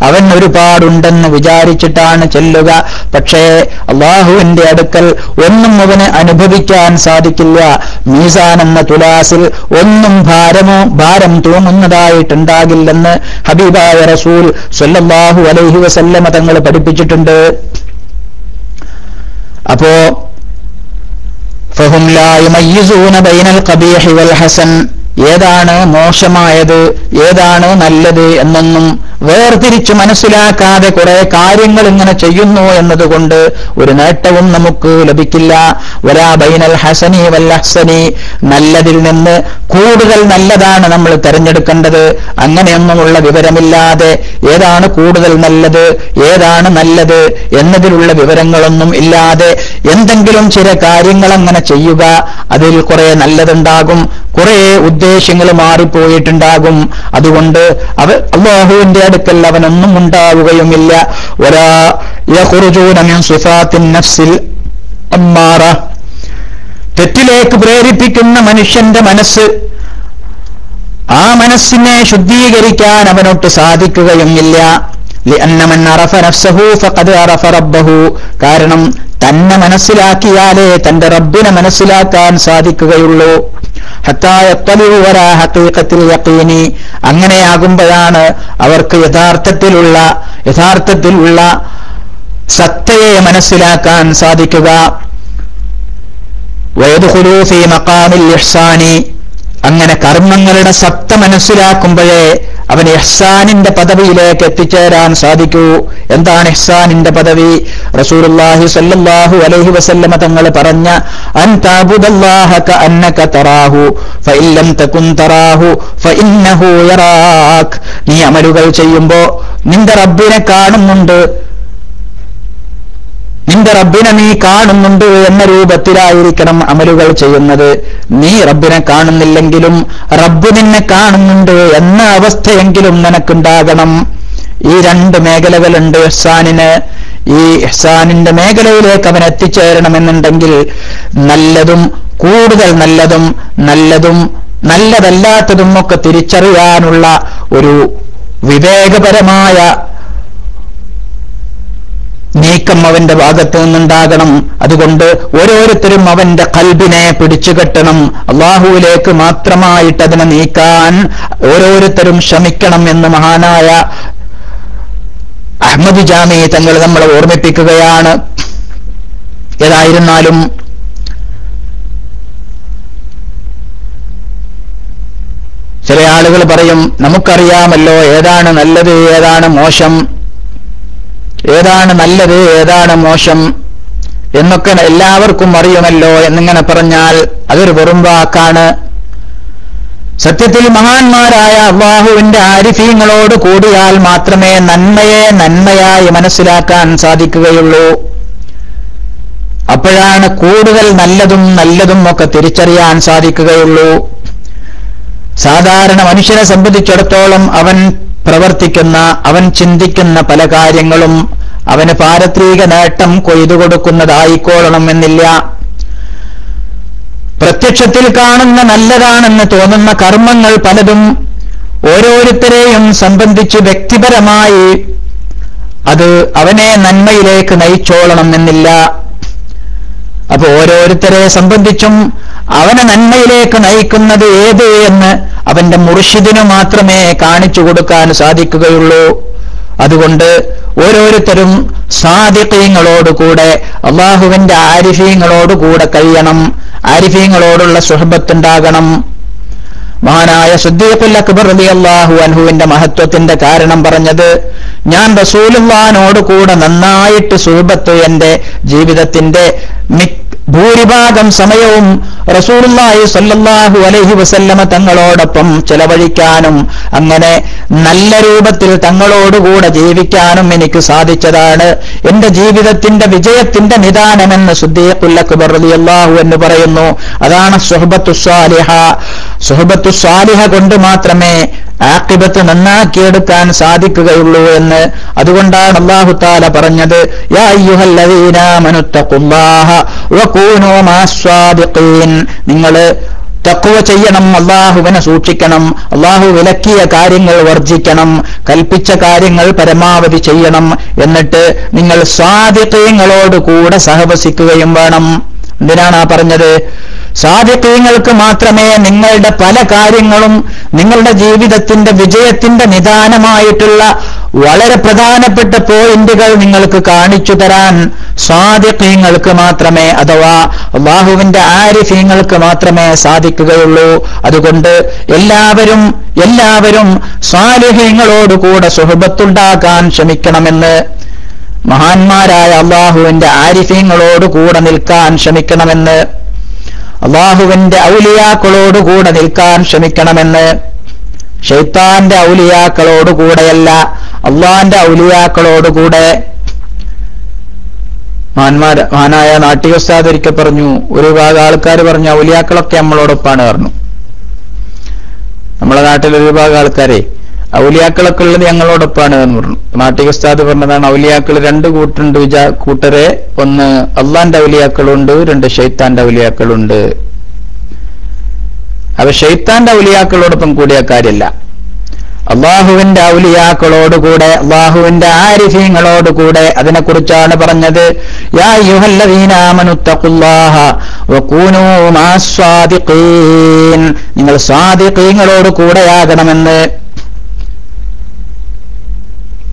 അവൻ ഒരുപാടുണ്ടെന്ന് വിചാരിച്ചിട്ടാണ് ചെല്ലുക. പക്ഷേ അള്ളാഹുവിന്റെ അടുക്കൽ ഒന്നും അവന് അനുഭവിക്കാൻ സാധിക്കില്ല. മീസാൻ എന്ന തുലാസിൽ ഒന്നും ഭാരമോ ഭാരം തൂങ്ങുന്നതായിട്ടുണ്ടാകില്ലെന്ന് ഹബീബായ റസൂൽ സല്ലല്ലാഹു അലൈഹി വസല്ലമ തങ്ങൾ പഠിപ്പിച്ചിട്ടുണ്ട്. അപ്പോ ഫഹും ലാ യുമയ്യിസൂന ബൈനൽ ഖബീഹി വൽ ഹസൻ. ഏതാണ് മോശമായത് ഏതാണ് നല്ലത് എന്നൊന്നും വേർതിരിച്ചു മനസ്സിലാക്കാതെ കുറെ കാര്യങ്ങൾ ഇങ്ങനെ ചെയ്യുന്നു എന്നതുകൊണ്ട് ഒരു നേട്ടവും നമുക്ക് ലഭിക്കില്ല. വലാ ബൈനൽ ഹസനി വൽ അഹ്സനി നല്ലതിൽ നിന്ന് കൂടുതൽ നല്ലതാണ് നമ്മൾ തെരഞ്ഞെടുക്കേണ്ടത്. അങ്ങനെയൊന്നുമുള്ള വിവരമില്ലാതെ ഏതാണ് കൂടുതൽ നല്ലത് ഏതാണ് നല്ലത് എന്നതിലുള്ള വിവരങ്ങളൊന്നും ഇല്ലാതെ എന്തെങ്കിലും ചില കാര്യങ്ങൾ അങ്ങനെ ചെയ്യുക അതിൽ കുറെ നല്ലതുണ്ടാകും. കുറെ ഉദ്ദേശ്യങ്ങൾ മാറിപ്പോയിട്ടുണ്ടാകും. അതുകൊണ്ട് അവ അള്ളാഹുവിന്റെ അടുക്കൽ അവനൊന്നും ഉണ്ടാവുകയുമില്ല. ഒരാ നഫ്സിൽ അമ്മാറ. തെറ്റിലേക്ക് പ്രേരിപ്പിക്കുന്ന മനുഷ്യന്റെ മനസ്സ് ആ മനസ്സിനെ ശുദ്ധീകരിക്കാൻ അവനൊട്ട് സാധിക്കുകയുമില്ല. കാരണം തന്നെ മനസ്സിലാക്കിയാലേ തന്റെ റബ്ബിനെ മനസ്സിലാക്കാൻ സാധിക്കുകയുള്ളൂ. അങ്ങനെയാകുമ്പോഴാണ് അവർക്ക് യഥാർത്ഥത്തിലുള്ള യഥാർത്ഥത്തിലുള്ള സത്തയെ മനസ്സിലാക്കാൻ സാധിക്കുക. വയതുഹുലൂഫി മക്കാമിൽ ഇഹ്സാനി. അങ്ങനെ കർമ്മങ്ങളുടെ സത്ത മനസ്സിലാക്കുമ്പോഴേ അവൻ ഇഹ്സാനിന്റെ പദവിയിലേക്ക് എത്തിച്ചേരാൻ സാധിക്കൂ. എന്താണ് ഇഹ്സാനിന്റെ പദവി? റസൂലുള്ളാഹി സ്വല്ലല്ലാഹു അലൈഹി വസല്ലമ തങ്ങൾ പറഞ്ഞ കഅന്നക തറാഹു ഫഇന്നഹു യറാക് നീ അമലുകൾ ചെയ്യുമ്പോ നിന്റെ റബ്ബിനെ കാണുന്നുണ്ട്. നിന്റെ റബ്ബിനെ നീ കാണുന്നുണ്ട് എന്ന രൂപത്തിലായിരിക്കണം അമലുകൾ ചെയ്യുന്നത്. നീ റബ്ബിനെ കാണുന്നില്ലെങ്കിലും റബ്ബ് നിന്നെ കാണുന്നുണ്ട് എന്ന അവസ്ഥയെങ്കിലും നിനക്കുണ്ടാകണം. ഈ രണ്ട് മേഖലകളുണ്ട് ഇഹ്സാനിന് ഈ ഇഹ്സാനിന്റെ മേഖലയിലേക്ക് അവൻ എത്തിച്ചേരണമെന്നുണ്ടെങ്കിൽ നല്ലതും കൂടുതൽ നല്ലതും നല്ലതും നല്ലതല്ലാത്തതും ഒക്കെ തിരിച്ചറിയാനുള്ള ഒരു വിവേകപരമായ നീക്കം അവന്റെ ഭാഗത്തു നിന്നുണ്ടാകണം. അതുകൊണ്ട് ഓരോരുത്തരും അവന്റെ കൽബിനെ പിടിച്ചുകെട്ടണം അള്ളാഹുവിലേക്ക് മാത്രമായിട്ട് അതിനെ നീക്കാൻ ഓരോരുത്തരും ശ്രമിക്കണം എന്ന് മഹാനായ അഹമ്മദ് ജാമി തങ്ങൾ നമ്മളെ ഓർമ്മിപ്പിക്കുകയാണ്. ഏതായിരുന്നാലും ചില ആളുകൾ പറയും നമുക്കറിയാമല്ലോ ഏതാണ് നല്ലത് ഏതാണ് മോശം. ഏതാണ് നല്ലത് ഏതാണ് മോശം എന്നൊക്കെ എല്ലാവർക്കും അറിയുമല്ലോ എന്നിങ്ങനെ പറഞ്ഞാൽ അതൊരു വെറും വാക്കാണ്. സത്യത്തിൽ മഹാന്മാരായ അള്ളാഹുവിന്റെ ആരിഫീങ്ങളോട് കൂടിയാൽ മാത്രമേ നന്മയെ നന്മയായി മനസ്സിലാക്കാൻ സാധിക്കുകയുള്ളൂ. അപ്പോഴാണ് കൂടുതൽ നല്ലതും നല്ലതും ഒക്കെ തിരിച്ചറിയാൻ സാധിക്കുകയുള്ളൂ. സാധാരണ മനുഷ്യനെ സംബന്ധിച്ചിടത്തോളം അവൻ പ്രവർത്തിക്കുന്ന അവൻ ചിന്തിക്കുന്ന പല കാര്യങ്ങളും അവന് പാരത്രിക നേട്ടം കൊയ്തു കൊടുക്കുന്നതായിക്കോളണം എന്നില്ല പ്രത്യക്ഷത്തിൽ കാണുന്ന നല്ലതാണെന്ന് തോന്നുന്ന കർമ്മങ്ങൾ പലതും ഓരോരുത്തരെയും സംബന്ധിച്ച് വ്യക്തിപരമായി അത് അവനെ നന്മയിലേക്ക് നയിച്ചോളണം എന്നില്ല അപ്പൊ ഓരോരുത്തരെ സംബന്ധിച്ചും അവനെ നന്മയിലേക്ക് നയിക്കുന്നത് ഏത് എന്ന് അവന്റെ മുർഷിദിനു മാത്രമേ കാണിച്ചു കൊടുക്കാൻ സാധിക്കുകയുള്ളൂ. അതുകൊണ്ട് ഓരോരുത്തരും സാധിക്കീങ്ങളോടുകൂടെ അള്ളാഹുവിന്റെ ആരിഫീങ്ങളോടുകൂടെ കഴിയണം. ആരിഫീങ്ങളോടുള്ള സുഹബത്തുണ്ടാകണം മഹാനായ സുദ്ദീഖുൽ അക്ബർ അലി അള്ളാഹു അൻഹുവിന്റെ മഹത്വത്തിന്റെ കാരണം പറഞ്ഞത് ഞാൻ റസൂലുള്ളാനോട് കൂടെ നന്നായിട്ട് സുഹബത്ത് എന്റെ ജീവിതത്തിന്റെ ഭൂരിഭാഗം സമയവും റസൂലുള്ളാഹി സല്ലല്ലാഹു അലൈഹി വസല്ലമ തങ്ങളോടൊപ്പം ചെലവഴിക്കാനും അങ്ങനെ നല്ല രൂപത്തിൽ തങ്ങളോടുകൂടെ ജീവിക്കാനും എനിക്ക് സാധിച്ചതാണ്. എന്റെ ജീവിതത്തിന്റെ വിജയത്തിന്റെ നിദാനമെന്ന് സുദ്ദീഖുൽ റളിയല്ലാഹു എന്ന് പറയുന്നു. അതാണ് സ്വാലിഹ. സുഹബത്തു സ്വാലിഹ കൊണ്ട് മാത്രമേ ആക്കിബത്ത് നന്നാക്കിയെടുക്കാൻ സാധിക്കുകയുള്ളൂ എന്ന് അതുകൊണ്ടാണ് അള്ളാഹു താല പറഞ്ഞത്. യാ അയ്യുഹല്ലദീന മനുത്തഖുല്ലാഹ വകൂനൂ മാസ്വാദിഖീൻ നിങ്ങൾ തക്കുവ ചെയ്യണം അള്ളാഹുവിനെ സൂക്ഷിക്കണം അള്ളാഹു വിലക്കിയ കാര്യങ്ങൾ വർജിക്കണം കൽപ്പിച്ച കാര്യങ്ങൾ പരമാവധി ചെയ്യണം എന്നിട്ട് നിങ്ങൾ സ്വാദിഖീങ്ങളോട് കൂടെ സഹവസിക്കുകയും വേണം. എന്തിനാണ് ആ പറഞ്ഞത്? സാധിക്കങ്ങൾക്ക് മാത്രമേ നിങ്ങളുടെ പല കാര്യങ്ങളും നിങ്ങളുടെ ജീവിതത്തിന്റെ വിജയത്തിന്റെ നിദാനമായിട്ടുള്ള വളരെ പ്രധാനപ്പെട്ട പോയിന്റുകൾ നിങ്ങൾക്ക് കാണിച്ചു തരാൻ സാധിക്കങ്ങൾക്ക് മാത്രമേ അഥവാ അള്ളാഹുവിന്റെ ആരിഫീങ്ങൾക്ക് മാത്രമേ സാധിക്കുകയുള്ളൂ. അതുകൊണ്ട് എല്ലാവരും എല്ലാവരും സ്വാലിഹ്യങ്ങളോടുകൂടെ സുഹൃബത്തുണ്ടാക്കാൻ ശ്രമിക്കണമെന്ന് മഹാന്മാരായ അള്ളാഹുവിന്റെ ആരിഫീങ്ങളോട് കൂടെ നിൽക്കാൻ ശ്രമിക്കണമെന്ന് അള്ളാഹുവിന്റെ ഔലിയാക്കളോട് കൂടെ നിൽക്കാൻ ശ്രമിക്കണമെന്ന് ഷെയ്ത്താന്റെ ഔലിയാക്കളോട് കൂടെയല്ല അള്ളാന്റെ ഔലിയാക്കളോട് മഹാന്മാർ മഹാനായ നാട്ടികസ്താദ് ഒരിക്കൽ പറഞ്ഞു ഒരു ഭാഗം ആൾക്കാർ പറഞ്ഞു ഔലിയാക്കളൊക്കെ നമ്മളോടൊപ്പാണ് പറഞ്ഞു. നമ്മളെ നാട്ടിൽ ഒരു ഭാഗം ആൾക്കാരെ ഔലിയാക്കളൊക്കെ ഉള്ളത് ഞങ്ങളോടൊപ്പാണ് എന്ന് പറഞ്ഞു. നാട്ടികസ്താദ് പറഞ്ഞതാണ് ഔലിയാക്കൾ രണ്ട് കൂട്ടുണ്ട് വിചാ കൂട്ടരെ ഒന്ന് അള്ളാന്റെ ഔലിയാക്കളുണ്ട് രണ്ട് ഷെയ്ത്താന്റെ ഔലിയാക്കളുണ്ട്. അവ ഷെയ്ത്താന്റെ ഔലിയാക്കളോടൊപ്പം കൂടിയ കാര്യമല്ല അള്ളാഹുവിന്റെ ഔലിയാക്കളോടുകൂടെ അള്ളാഹുവിന്റെ ആരിഫീങ്ങളോടുകൂടെ അതിനെക്കുറിച്ചാണ് പറഞ്ഞത്. നിങ്ങൾ സ്വാദിഖീങ്ങളോട് കൂടെയാകണമെന്ന്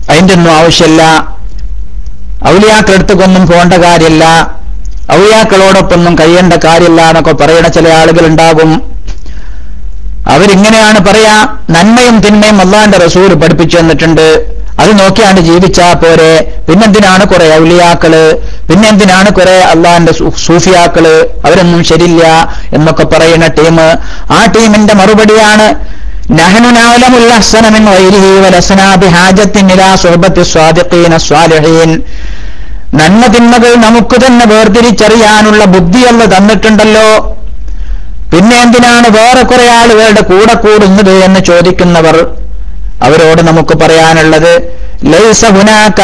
അതിന്റെ ഒന്നും ആവശ്യമില്ല ഔലിയാക്കളടുത്തേക്കൊന്നും പോകേണ്ട കാര്യമില്ല ഔലിയാക്കളോടൊപ്പൊന്നും കഴിയേണ്ട കാര്യമില്ല എന്നൊക്കെ പറയുന്ന ചില ആളുകൾ ഉണ്ടാകും അവരിങ്ങനെയാണ് പറയാ നന്മയും തിന്മയും അള്ളാന്റെ റസൂൽ പഠിപ്പിച്ചു തന്നിട്ടുണ്ട്. അത് നോക്കിയാണ് ജീവിച്ചാ പോരെ. പിന്നെന്തിനാണ് കുറെ ഔലിയാക്കൾ? പിന്നെന്തിനാണ് കുറെ അള്ളാന്റെ സൂഫിയാക്കൾ? അവരൊന്നും ശരിയില്ല എന്നൊക്കെ പറയുന്ന ടീം. ആ ടീമിന്റെ മറുപടിയാണ് നന്മ തിന്മകൾ നമുക്ക് തന്നെ വേർതിരിച്ചറിയാനുള്ള ബുദ്ധിയല്ല തന്നിട്ടുണ്ടല്ലോ. പിന്നെ എന്തിനാണ് വേറെ കുറെ ആളുകളുടെ കൂടെ കൂടുന്നത് എന്ന് ചോദിക്കുന്നവർ അവരോട് നമുക്ക് പറയാനുള്ളത് ഹുനാക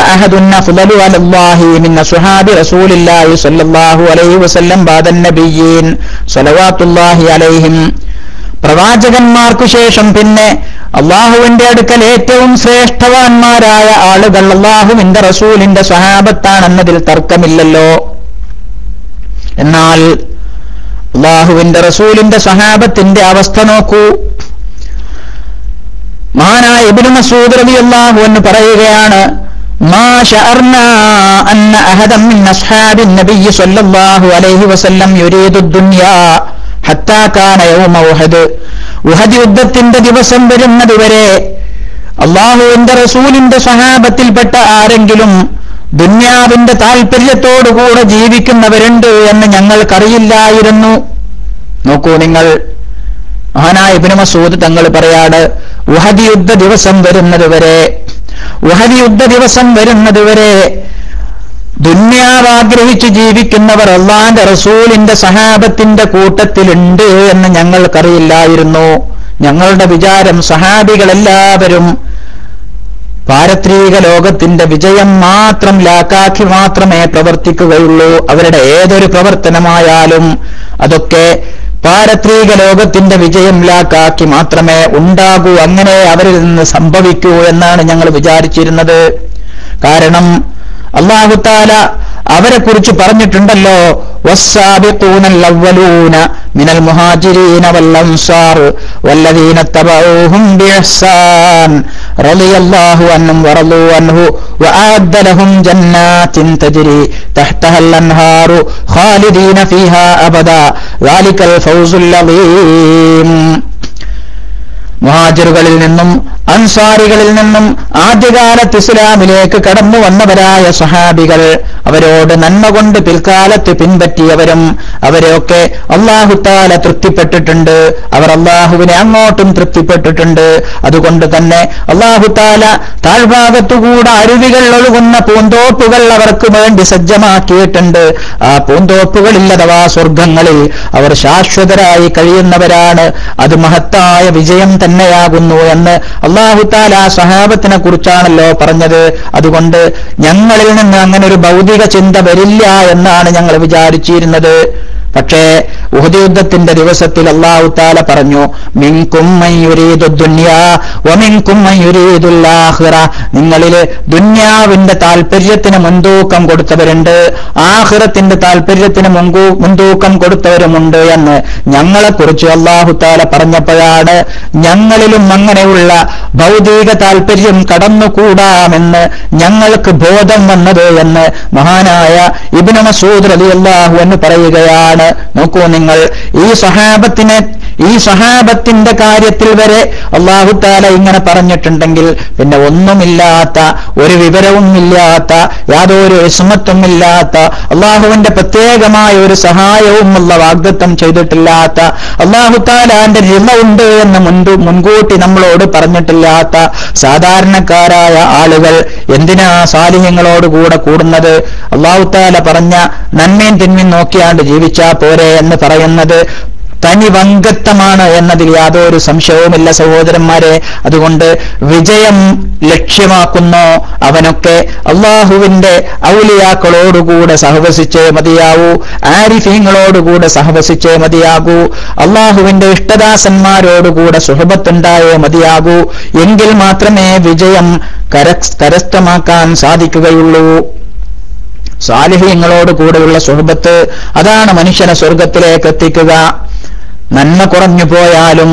അലൈഹി വസല്ലം അലൈഹിം. പ്രവാചകന്മാർക്കു ശേഷം പിന്നെ അള്ളാഹുവിന്റെ അടുക്കൽ ഏറ്റവും ശ്രേഷ്ഠവാന്മാരായ ആളുകൾ അള്ളാഹുവിന്റെ റസൂലിന്റെ സ്വഹാബത്താണെന്നതിൽ തർക്കമില്ലല്ലോ. എന്നാൽ അള്ളാഹുവിന്റെ റസൂലിന്റെ സഹാബത്തിന്റെ അവസ്ഥ നോക്കൂ മഹാനായ ഇബ്നു മസൂദ് റളിയല്ലാഹു എന്ന് പറയുകയാണ് ما شعرنا أن أحدا من أصحاب النبي صلى الله عليه وسلم يريد الدنيا حتى كان يوم أحد ഉഹദ് യുദ്ധത്തിന്റെ ദിവസം വരുന്നതുവരെ അള്ളാഹുവിന്റെ റസൂലിന്റെ സഹാബത്തിൽപ്പെട്ട ആരെങ്കിലും ദുന്യാവിന്റെ താൽപര്യത്തോടുകൂടെ ജീവിക്കുന്നവരുണ്ട് എന്ന് ഞങ്ങൾക്കറിയില്ലായിരുന്നു. നോക്കൂ നിങ്ങൾ മഹാനായ ഇബിന് മസൂദ് തങ്ങൾ പറയാട് ഉഹദി യുദ്ധ ദിവസം വരുന്നതുവരെ ഉഹദി യുദ്ധ ദിവസം വരുന്നതുവരെ ദുന്യാവ് ആഗ്രഹിച്ച് ജീവിക്കുന്നവർ അള്ളാന്റെ റസൂലിന്റെ സഹാബത്തിന്റെ കൂട്ടത്തിലുണ്ട് എന്ന് ഞങ്ങൾക്കറിയില്ലായിരുന്നു. ഞങ്ങളുടെ വിചാരം സഹാബികളെല്ലാവരും പാരത്രിക ലോകത്തിന്റെ വിജയം മാത്രം ലാക്കാക്കി മാത്രമേ പ്രവർത്തിക്കുകയുള്ളൂ. അവരുടെ ഏതൊരു പ്രവർത്തനമായാലും അതൊക്കെ പാരത്രീക ലോകത്തിന്റെ വിജയം ലാക്കാക്കി മാത്രമേ ഉണ്ടാകൂ. അങ്ങനെ അവരിൽ നിന്ന് സംഭവിക്കൂ എന്നാണ് ഞങ്ങൾ വിചാരിച്ചിരുന്നത്. കാരണം അള്ളാഹുത്താല അവരെ കുറിച്ച് പറഞ്ഞിട്ടുണ്ടല്ലോ والسابقون الأولون من المهاجرين والأنصار والذين اتبعوهم بإحسان رضي الله عنهم ورضوا عنه وأعد لهم جنات تجري تحتها الأنهار خالدين فيها أبدا ذلك الفوز العظيم മുഹാജിറുകളിൽ നിന്നും അൻസാരികളിൽ നിന്നും ആദ്യകാലത്ത് ഇസ്ലാമിലേക്ക് കടന്നു വന്നവരായ സഹാബികൾ അവരോട് നന്മ കൊണ്ട് പിൽക്കാലത്ത് പിൻപറ്റിയവരും അവരെയൊക്കെ അള്ളാഹുത്താല തൃപ്തിപ്പെട്ടിട്ടുണ്ട്. അവർ അള്ളാഹുവിനെ അങ്ങോട്ടും തൃപ്തിപ്പെട്ടിട്ടുണ്ട്. അതുകൊണ്ട് തന്നെ അള്ളാഹുത്താല താഴ്ഭാഗത്തുകൂടെ അരുവികൾ ഒഴുകുന്ന പൂന്തോപ്പുകൾ അവർക്ക് വേണ്ടി സജ്ജമാക്കിയിട്ടുണ്ട്. ആ പൂന്തോപ്പുകളിൽ അഥവാ സ്വർഗങ്ങളിൽ അവർ ശാശ്വതരായി കഴിയുന്നവരാണ്. അത് മഹത്തായ വിജയം തന്നെയാകുന്നു എന്ന് അള്ളാഹുത്താൽ ആ സഹാബത്തിനെ കുറിച്ചാണല്ലോ പറഞ്ഞത്. അതുകൊണ്ട് ഞങ്ങളിൽ നിന്ന് അങ്ങനെ ഒരു ഭൗതിക ചിന്ത വരില്ല എന്നാണ് ഞങ്ങൾ വിചാരിച്ചിരുന്നത്. പക്ഷേ ഉഹദ് യുദ്ധത്തിന്റെ ദിവസത്തിൽ അള്ളാഹു താല പറഞ്ഞു നിങ്ങളിൽ ദുന്യാവിന്റെ താല്പര്യത്തിന് മുൻതൂക്കം കൊടുത്തവരുണ്ട് ആഹ്റത്തിന്റെ താല്പര്യത്തിന് മുൻതൂക്കം കൊടുത്തവരുമുണ്ട് എന്ന് ഞങ്ങളെക്കുറിച്ച് അള്ളാഹു താല പറഞ്ഞപ്പോഴാണ് ഞങ്ങളിലും അങ്ങനെയുള്ള ഭൗതിക താല്പര്യം കടന്നുകൂടാമെന്ന് ഞങ്ങൾക്ക് ബോധം വന്നത് എന്ന് മഹാനായ ഇബിന് മസൂദ് അലി അള്ളാഹു എന്ന് പറയുകയാണ്. പറയുകയാണ് നോക്കൂ നിങ്ങൾ ഈ സഹാബത്തിനെ ഈ സഹാബത്തിന്റെ കാര്യത്തിൽ വരെ അള്ളാഹു താല ഇങ്ങനെ പറഞ്ഞിട്ടുണ്ടെങ്കിൽ പിന്നെ ഒന്നുമില്ലാത്ത ഒരു വിവരവും ഇല്ലാത്ത യാതൊരു വിഷമത്വം ഇല്ലാത്ത അള്ളാഹുവിന്റെ പ്രത്യേകമായ ഒരു സഹായവും ഉള്ള വാഗ്ദത്വം ചെയ്തിട്ടില്ലാത്ത അള്ളാഹു താലാന്റെ ഉണ്ട് എന്ന് മുൻപ് മുൻകൂട്ടി നമ്മളോട് പറഞ്ഞിട്ടില്ലാത്ത സാധാരണക്കാരായ ആളുകൾ എന്തിനാ സാലിഹ്യങ്ങളോട് കൂടെ കൂടുന്നത്? അള്ളാഹു താല പറഞ്ഞ നന്മയും തിന്മയും നോക്കിയാണ്ട് ജീവിച്ചാ പോരെ എന്ന് പറയുന്നത് തനി വങ്കത്വമാണ് എന്നതിൽ യാതൊരു സംശയവുമില്ല സഹോദരന്മാരെ. അതുകൊണ്ട് വിജയം ലക്ഷ്യമാക്കുന്നു. അവനൊക്കെ അള്ളാഹുവിന്റെ ഔലിയാക്കളോടുകൂടെ സഹവസിച്ചേ മതിയാവൂ. ആരിഫീങ്ങളോടുകൂടെ സഹവസിച്ചേ മതിയാകൂ. അള്ളാഹുവിന്റെ ഇഷ്ടദാസന്മാരോടുകൂടെ സുഹബത്തുണ്ടായേ മതിയാകൂ. എങ്കിൽ മാത്രമേ വിജയം കര കരസ്ഥമാക്കാൻ സാധിക്കുകയുള്ളൂ. സാലിഹ്യങ്ങളോട് കൂടെയുള്ള സുഹൃബത്ത് അതാണ് മനുഷ്യനെ സ്വർഗത്തിലേക്ക് എത്തിക്കുക. നന്മ കുറഞ്ഞു പോയാലും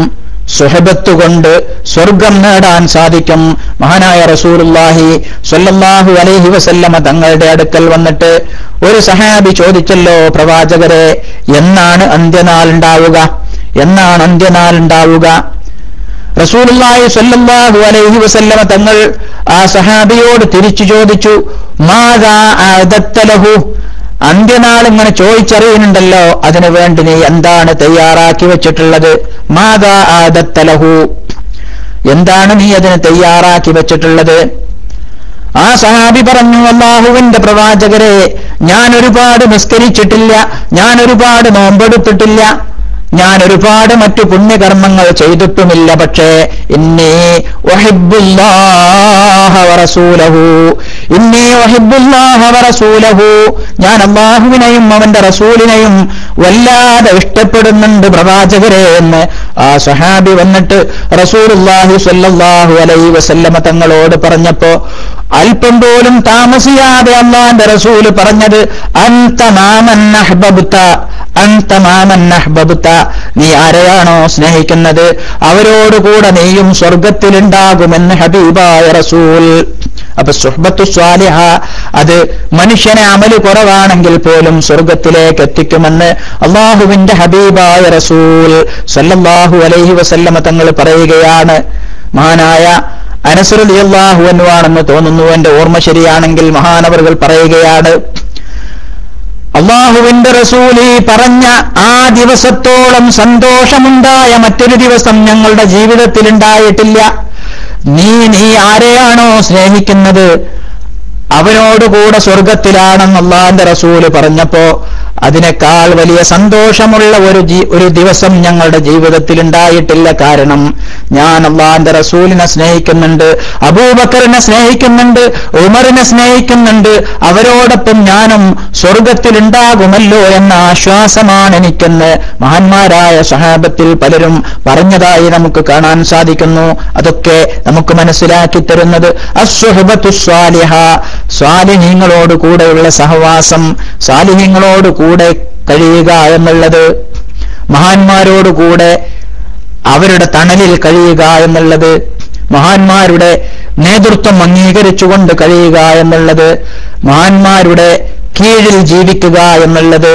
സുഹബത്ത് കൊണ്ട് സ്വർഗം നേടാൻ സാധിക്കും. മഹാനായ റസൂലുല്ലാഹി സ്വല്ലല്ലാഹു അലൈഹി വസല്ലമ തങ്ങളുടെ അടുക്കൽ വന്നിട്ട് ഒരു സഹാബി ചോദിച്ചല്ലോ പ്രവാചകരെ എന്നാണ് അന്ത്യനാൾ ഉണ്ടാവുക? എന്നാണ് അന്ത്യനാൾ ഉണ്ടാവുക? റസൂലുള്ളാഹി സ്വല്ലല്ലാഹു അലൈഹി വസല്ലമ തങ്ങൾ ആ സഹാബിയോട് തിരിച്ചു ചോദിച്ചു മാതാ അന്ത്യനാൾ ഇങ്ങനെ ചോദിച്ചറിയുന്നുണ്ടല്ലോ അതിനു വേണ്ടി നീ എന്താണ് തയ്യാറാക്കി വെച്ചിട്ടുള്ളത്? മാതാ ആദത്തലഹു എന്താണ് നീ അതിന് തയ്യാറാക്കി വെച്ചിട്ടുള്ളത്? ആ സഹാബി പറഞ്ഞു അള്ളാഹുവിന്റെ പ്രവാചകരെ ഞാൻ ഒരുപാട് നിസ്കരിച്ചിട്ടില്ല ഞാൻ ഒരുപാട് നോമ്പെടുത്തിട്ടില്ല. ഞാൻ ഒരുപാട് മറ്റു പുണ്യകർമ്മങ്ങൾ ചെയ്തിട്ടുമില്ല പക്ഷേ ഇന്നീ റസൂലഹു. ഇന്നീ റസൂലഹു. ഞാൻ അള്ളാഹുവിനെയും അവന്റെ റസൂലിനെയും വല്ലാതെ ഇഷ്ടപ്പെടുന്നുണ്ട് പ്രവാചകരെ എന്ന് ആ സഹാബി വന്നിട്ട് റസൂലുല്ലാഹി സ്വല്ലല്ലാഹു അലൈ വസല്ലമ തങ്ങളോട് പറഞ്ഞപ്പോ അല്പം പോലും താമസിയാതെ അള്ളാന്റെ റസൂൽ പറഞ്ഞത് അന്തമാമന്നഹ്ബബുത്ത അന്തമാമന്നഹ്ബബുത്ത നീ ആരെയാണോ സ്നേഹിക്കുന്നത്? അവരോടുകൂടെ നീയും സ്വർഗത്തിലുണ്ടാകുമെന്ന് ഹബീബായ റസൂൽ. അപ്പൊ സുഹബത്തു സ്വാലിഹ അത് മനുഷ്യനെ അമൽ കുറവാണെങ്കിൽ പോലും സ്വർഗത്തിലേക്ക് എത്തിക്കുമെന്ന് അള്ളാഹുവിന്റെ ഹബീബായ റസൂൽ സല്ലല്ലാഹു അലൈഹി വസല്ലമ തങ്ങൾ പറയുകയാണ്. മഹാനായ അനസുറലി അള്ളാഹു എന്നുവാണെന്ന് തോന്നുന്നു. എന്റെ ഓർമ്മ ശരിയാണെങ്കിൽ മഹാനവറുകൾ പറയുകയാണ്. അള്ളാഹുവിന്റെ റസൂലി പറഞ്ഞ ആ ദിവസത്തോളം സന്തോഷമുണ്ടായ മറ്റൊരു ദിവസം ഞങ്ങളുടെ ജീവിതത്തിൽ ഉണ്ടായിട്ടില്ല നീ നീ ആരെയാണോ സ്നേഹിക്കുന്നത്? അവനോടുകൂടെ സ്വർഗത്തിലാണെന്ന് അള്ളാന്റെ റസൂൽ പറഞ്ഞപ്പോ അതിനേക്കാൾ വലിയ സന്തോഷമുള്ള ഒരു ഒരു ദിവസം ഞങ്ങളുടെ ജീവിതത്തിൽ ഉണ്ടായിട്ടില്ല. കാരണം ഞാൻ അള്ളാന്റെ റസൂലിനെ സ്നേഹിക്കുന്നുണ്ട് അബൂബക്കറിനെ സ്നേഹിക്കുന്നുണ്ട് ഉമറിനെ സ്നേഹിക്കുന്നുണ്ട്. അവരോടൊപ്പം ഞാനും സ്വർഗത്തിലുണ്ടാകുമല്ലോ എന്ന ആശ്വാസമാണ് എനിക്കെന്ന് മഹാന്മാരായ സഹാബത്തിൽ പലരും പറഞ്ഞതായി നമുക്ക് കാണാൻ സാധിക്കുന്നു. അതൊക്കെ നമുക്ക് മനസ്സിലാക്കി തരുന്നത് അസ്വഹബത്തു സ്വാലിഹ. സ്വാലിഹ്യങ്ങളോട് കൂടെയുള്ള സഹവാസം സ്വാലിഹ്യങ്ങളോട് കൂടെ കഴിയുക എന്നുള്ളത് മഹാന്മാരോട് കൂടെ അവരുടെ തണലിൽ കഴിയുക എന്നുള്ളത് മഹാന്മാരുടെ നേതൃത്വം അംഗീകരിച്ചുകൊണ്ട് കഴിയുക എന്നുള്ളത് മഹാന്മാരുടെ കീഴിൽ ജീവിക്കുക എന്നുള്ളത്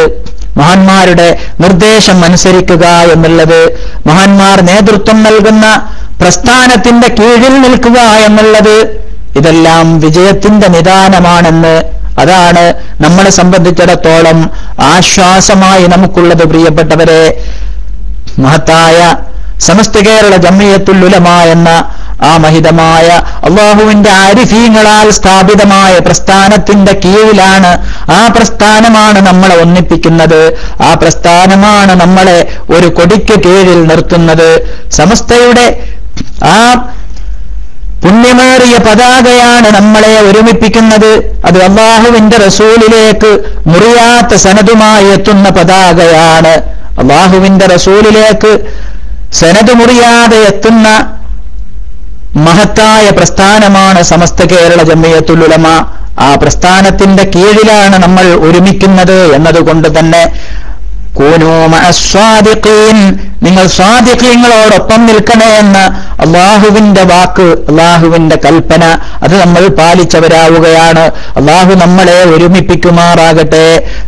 മഹാന്മാരുടെ നിർദ്ദേശം അനുസരിക്കുക എന്നുള്ളത് മഹാന്മാർ നേതൃത്വം നൽകുന്ന പ്രസ്ഥാനത്തിന്റെ കീഴിൽ നിൽക്കുക എന്നുള്ളത് ഇതെല്ലാം വിജയത്തിന്റെ നിദാനമാണെന്ന് അതാണ് നമ്മളെ സംബന്ധിച്ചിടത്തോളം ആശ്വാസമായി നമുക്കുള്ളത് പ്രിയപ്പെട്ടവരെ. മഹത്തായ സമസ്ത കേരള ജമ്മിയത്തുല്ലുലമ എന്ന ആ മഹിതമായ അള്ളാഹുവിന്റെ ആരിഫീങ്ങളാൽ സ്ഥാപിതമായ പ്രസ്ഥാനത്തിന്റെ കീഴിലാണ് ആ പ്രസ്ഥാനമാണ് നമ്മളെ ഒന്നിപ്പിക്കുന്നത്. ആ പ്രസ്ഥാനമാണ് നമ്മളെ ഒരു കൊടിക്ക് കീഴിൽ നിർത്തുന്നത്. സമസ്തയുടെ ആ പുണ്യമേറിയ പതാകയാണ് നമ്മളെ ഒരുമിപ്പിക്കുന്നത്. അത് അള്ളാഹുവിന്റെ റസൂലിലേക്ക് മുറിയാത്ത സനതുമായി എത്തുന്ന പതാകയാണ്. അള്ളാഹുവിന്റെ റസൂലിലേക്ക് സനത് മുറിയാതെ എത്തുന്ന മഹത്തായ പ്രസ്ഥാനമാണ് സമസ്ത കേരള ജമ്മിയത്തുലുലമ ആ പ്രസ്ഥാനത്തിന്റെ കീഴിലാണ് നമ്മൾ ഒരുമിക്കുന്നത് എന്നതുകൊണ്ട് തന്നെ നിങ്ങൾ സ്വാദിഖീങ്ങളോടൊപ്പം നിൽക്കണേ എന്ന് അള്ളാഹുവിന്റെ വാക്ക് അള്ളാഹുവിന്റെ കൽപ്പന അത് നമ്മൾ പാലിച്ചവരാവുകയാണ്. അള്ളാഹു നമ്മളെ ഒരുമിപ്പിക്കുമാറാകട്ടെ.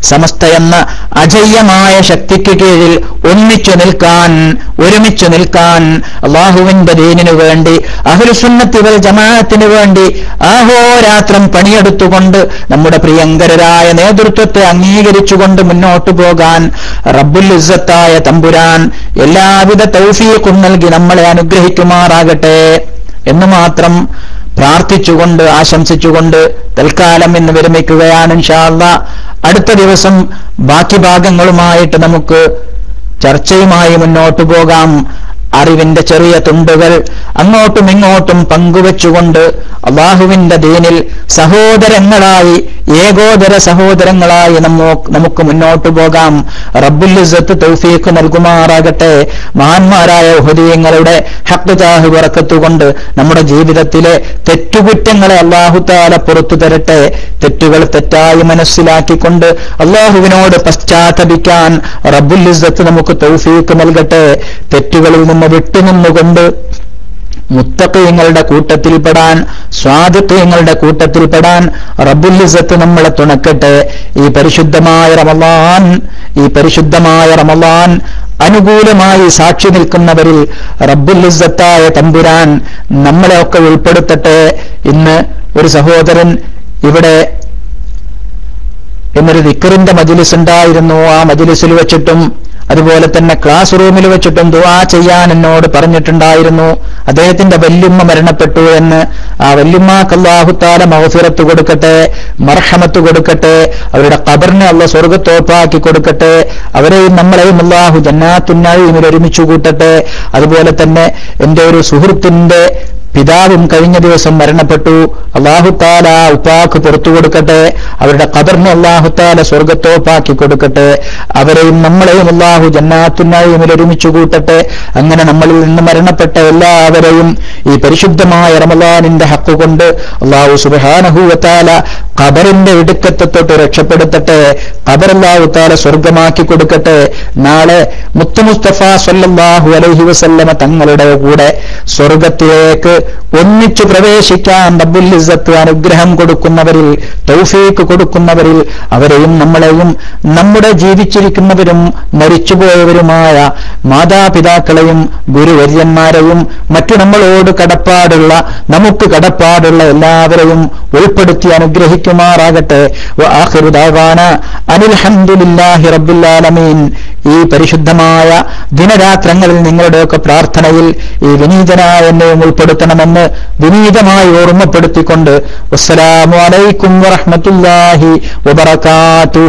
സമസ്ത എന്ന അജയ്യമായ ശക്തിക്ക് കീഴിൽ ഒന്നിച്ചു നിൽക്കാൻ ഒരുമിച്ചു നിൽക്കാൻ അള്ളാഹുവിന്റെ ദീനിനു വേണ്ടി അഹുൽസുന്നത്തിവൽ വൽ ജമാഅത്തിന് വേണ്ടി ആഹോരാത്രം പണിയെടുത്തുകൊണ്ട് നമ്മുടെ പ്രിയങ്കരരായ നേതൃത്വത്തെ അംഗീകരിച്ചുകൊണ്ട് മുന്നോട്ടു പോകാൻ റബ്ബുൽ ഇസ്സത്തായ തമ്പുരാൻ എല്ലാവിധ തൗഫീഖും നൽകി നമ്മളെ അനുഗ്രഹിക്കുമാറാകട്ടെ എന്ന് മാത്രം പ്രാർത്ഥിച്ചുകൊണ്ട് ആശംസിച്ചുകൊണ്ട് തൽക്കാലം ഇന്ന് വിരമിക്കുകയാണ് ഇൻഷാല്ല അടുത്ത ദിവസം ബാക്കി ഭാഗങ്ങളുമായിട്ട് നമുക്ക് ചർച്ചയുമായി മുന്നോട്ടു പോകാം. അറിവിന്റെ ചെറിയ തുണ്ടുകൾ അങ്ങോട്ടും ഇങ്ങോട്ടും പങ്കുവെച്ചുകൊണ്ട് അള്ളാഹുവിന്റെ ദീനിൽ സഹോദരങ്ങളായി ഏകോദര സഹോദരങ്ങളായി നമുക്ക് മുന്നോട്ടു പോകാം. റബ്ബുലിസത്ത് തൗഫീഖ് നൽകുമാറാകട്ടെ. മഹാന്മാരായ ഹൃദയങ്ങളുടെ ഹക്കുചാഹ് വിറക്കത്തുകൊണ്ട് നമ്മുടെ ജീവിതത്തിലെ തെറ്റുകുറ്റങ്ങളെ അള്ളാഹുത്താല പുറത്തു തരട്ടെ. തെറ്റുകൾ തെറ്റായി മനസ്സിലാക്കിക്കൊണ്ട് അള്ളാഹുവിനോട് പശ്ചാത്തപിക്കാൻ റബ്ബുലിസത്ത് നമുക്ക് തൗഫീഖ് നൽകട്ടെ. തെറ്റുകളിൽ നിന്ന് വിട്ടുനിന്നുകൊണ്ട് മുത്തക്കയങ്ങളുടെ കൂട്ടത്തിൽപ്പെടാൻ സ്വാദിത്യങ്ങളുടെ കൂട്ടത്തിൽപ്പെടാൻ റബുല്ലിസത്ത് നമ്മളെ തുണക്കട്ടെ. ഈ പരിശുദ്ധമായ റമലാൻ ഈ പരിശുദ്ധമായ റമലാൻ അനുകൂലമായി സാക്ഷി നിൽക്കുന്നവരിൽ റബ്ബുല്ലിസത്തായ തമ്പുരാൻ നമ്മളെയൊക്കെ ഉൾപ്പെടുത്തട്ടെ ഇന്ന് ഒരു സഹോദരൻ ഇവിടെ എന്നൊരു വിക്രിന്റെ മജിലിസ് ഉണ്ടായിരുന്നു ആ മജിലിസിൽ വെച്ചിട്ടും അതുപോലെ തന്നെ ക്ലാസ് റൂമിൽ വെച്ചിട്ടും ദുവാ ചെയ്യാൻ എന്നോട് പറഞ്ഞിട്ടുണ്ടായിരുന്നു. അദ്ദേഹത്തിന്റെ വല്യമ്മ മരണപ്പെട്ടു എന്ന്. ആ വല്യമ്മക്ക് അള്ളാഹുത്താല മഹഫിറത്ത് കൊടുക്കട്ടെ മർഹമത്ത് കൊടുക്കട്ടെ അവരുടെ കബറിനെ അള്ള സ്വർഗത്തോപ്പാക്കി കൊടുക്കട്ടെ അവരെയും നമ്മളെയും അള്ളാഹു ജന്നാത്തുന്നായി ഇവരൊരുമിച്ചു കൂട്ടട്ടെ. അതുപോലെ തന്നെ എന്റെ ഒരു സുഹൃത്തിന്റെ പിതാവും കഴിഞ്ഞ ദിവസം മരണപ്പെട്ടു. അള്ളാഹുത്താല ഉപ്പാക്ക് പുറത്തു കൊടുക്കട്ടെ. അവരുടെ കബറിന് അള്ളാഹുത്താല സ്വർഗത്തോപ്പാക്കി കൊടുക്കട്ടെ. അവരെയും നമ്മളെയും അള്ളാഹു ജന്നാത്തുന്നായും ഒരുമിച്ച് കൂട്ടട്ടെ. അങ്ങനെ നമ്മളിൽ നിന്ന് മരണപ്പെട്ട എല്ലാവരെയും ഈ പരിശുദ്ധമായ റമലാനിന്റെ ഹക്ക് കൊണ്ട് അള്ളാഹു സുബാനഹുവത്താല ഖബറിന്റെ ഇടുക്കത്തെ തൊട്ട് രക്ഷപ്പെടുത്തട്ടെ. ഖബർ അള്ളാഹുത്താല സ്വർഗമാക്കി കൊടുക്കട്ടെ. നാളെ മുത്തുമുസ്തഫ സല്ലല്ലാഹു അലഹി വസല്ലമ തങ്ങളുടെ കൂടെ സ്വർഗത്തിലേക്ക് ഒന്നിച്ചു പ്രവേശിക്കാൻ റബ്ബുൽ അനുഗ്രഹം കൊടുക്കുന്നവരിൽ തൗഫീക്ക് കൊടുക്കുന്നവരിൽ അവരെയും നമ്മളെയും നമ്മുടെ ജീവിച്ചിരിക്കുന്നവരും മരിച്ചുപോയവരുമായ മാതാപിതാക്കളെയും ഗുരുവര്യന്മാരെയും മറ്റു നമ്മളോട് കടപ്പാടുള്ള നമുക്ക് കടപ്പാടുള്ള എല്ലാവരെയും ഉൾപ്പെടുത്തി അനുഗ്രഹിക്കുമാറാകട്ടെ. അനിൽഹന്ദില്ലാഹി റബ്ബുല്ലാലമീൻ ഈ പരിശുദ്ധമായ ദിനരാത്രങ്ങളിൽ നിങ്ങളുടെയൊക്കെ പ്രാർത്ഥനയിൽ ഈ വിനീതനായ എന്നെയും ഉൾപ്പെടുത്തണമെന്ന് വിനീതമായി ഓർമ്മപ്പെടുത്തിക്കൊണ്ട് വസ്സലാമലൈക്കും അലൈക്കും വറഹ്മത്തുള്ളാഹി വബറകാതുഹു.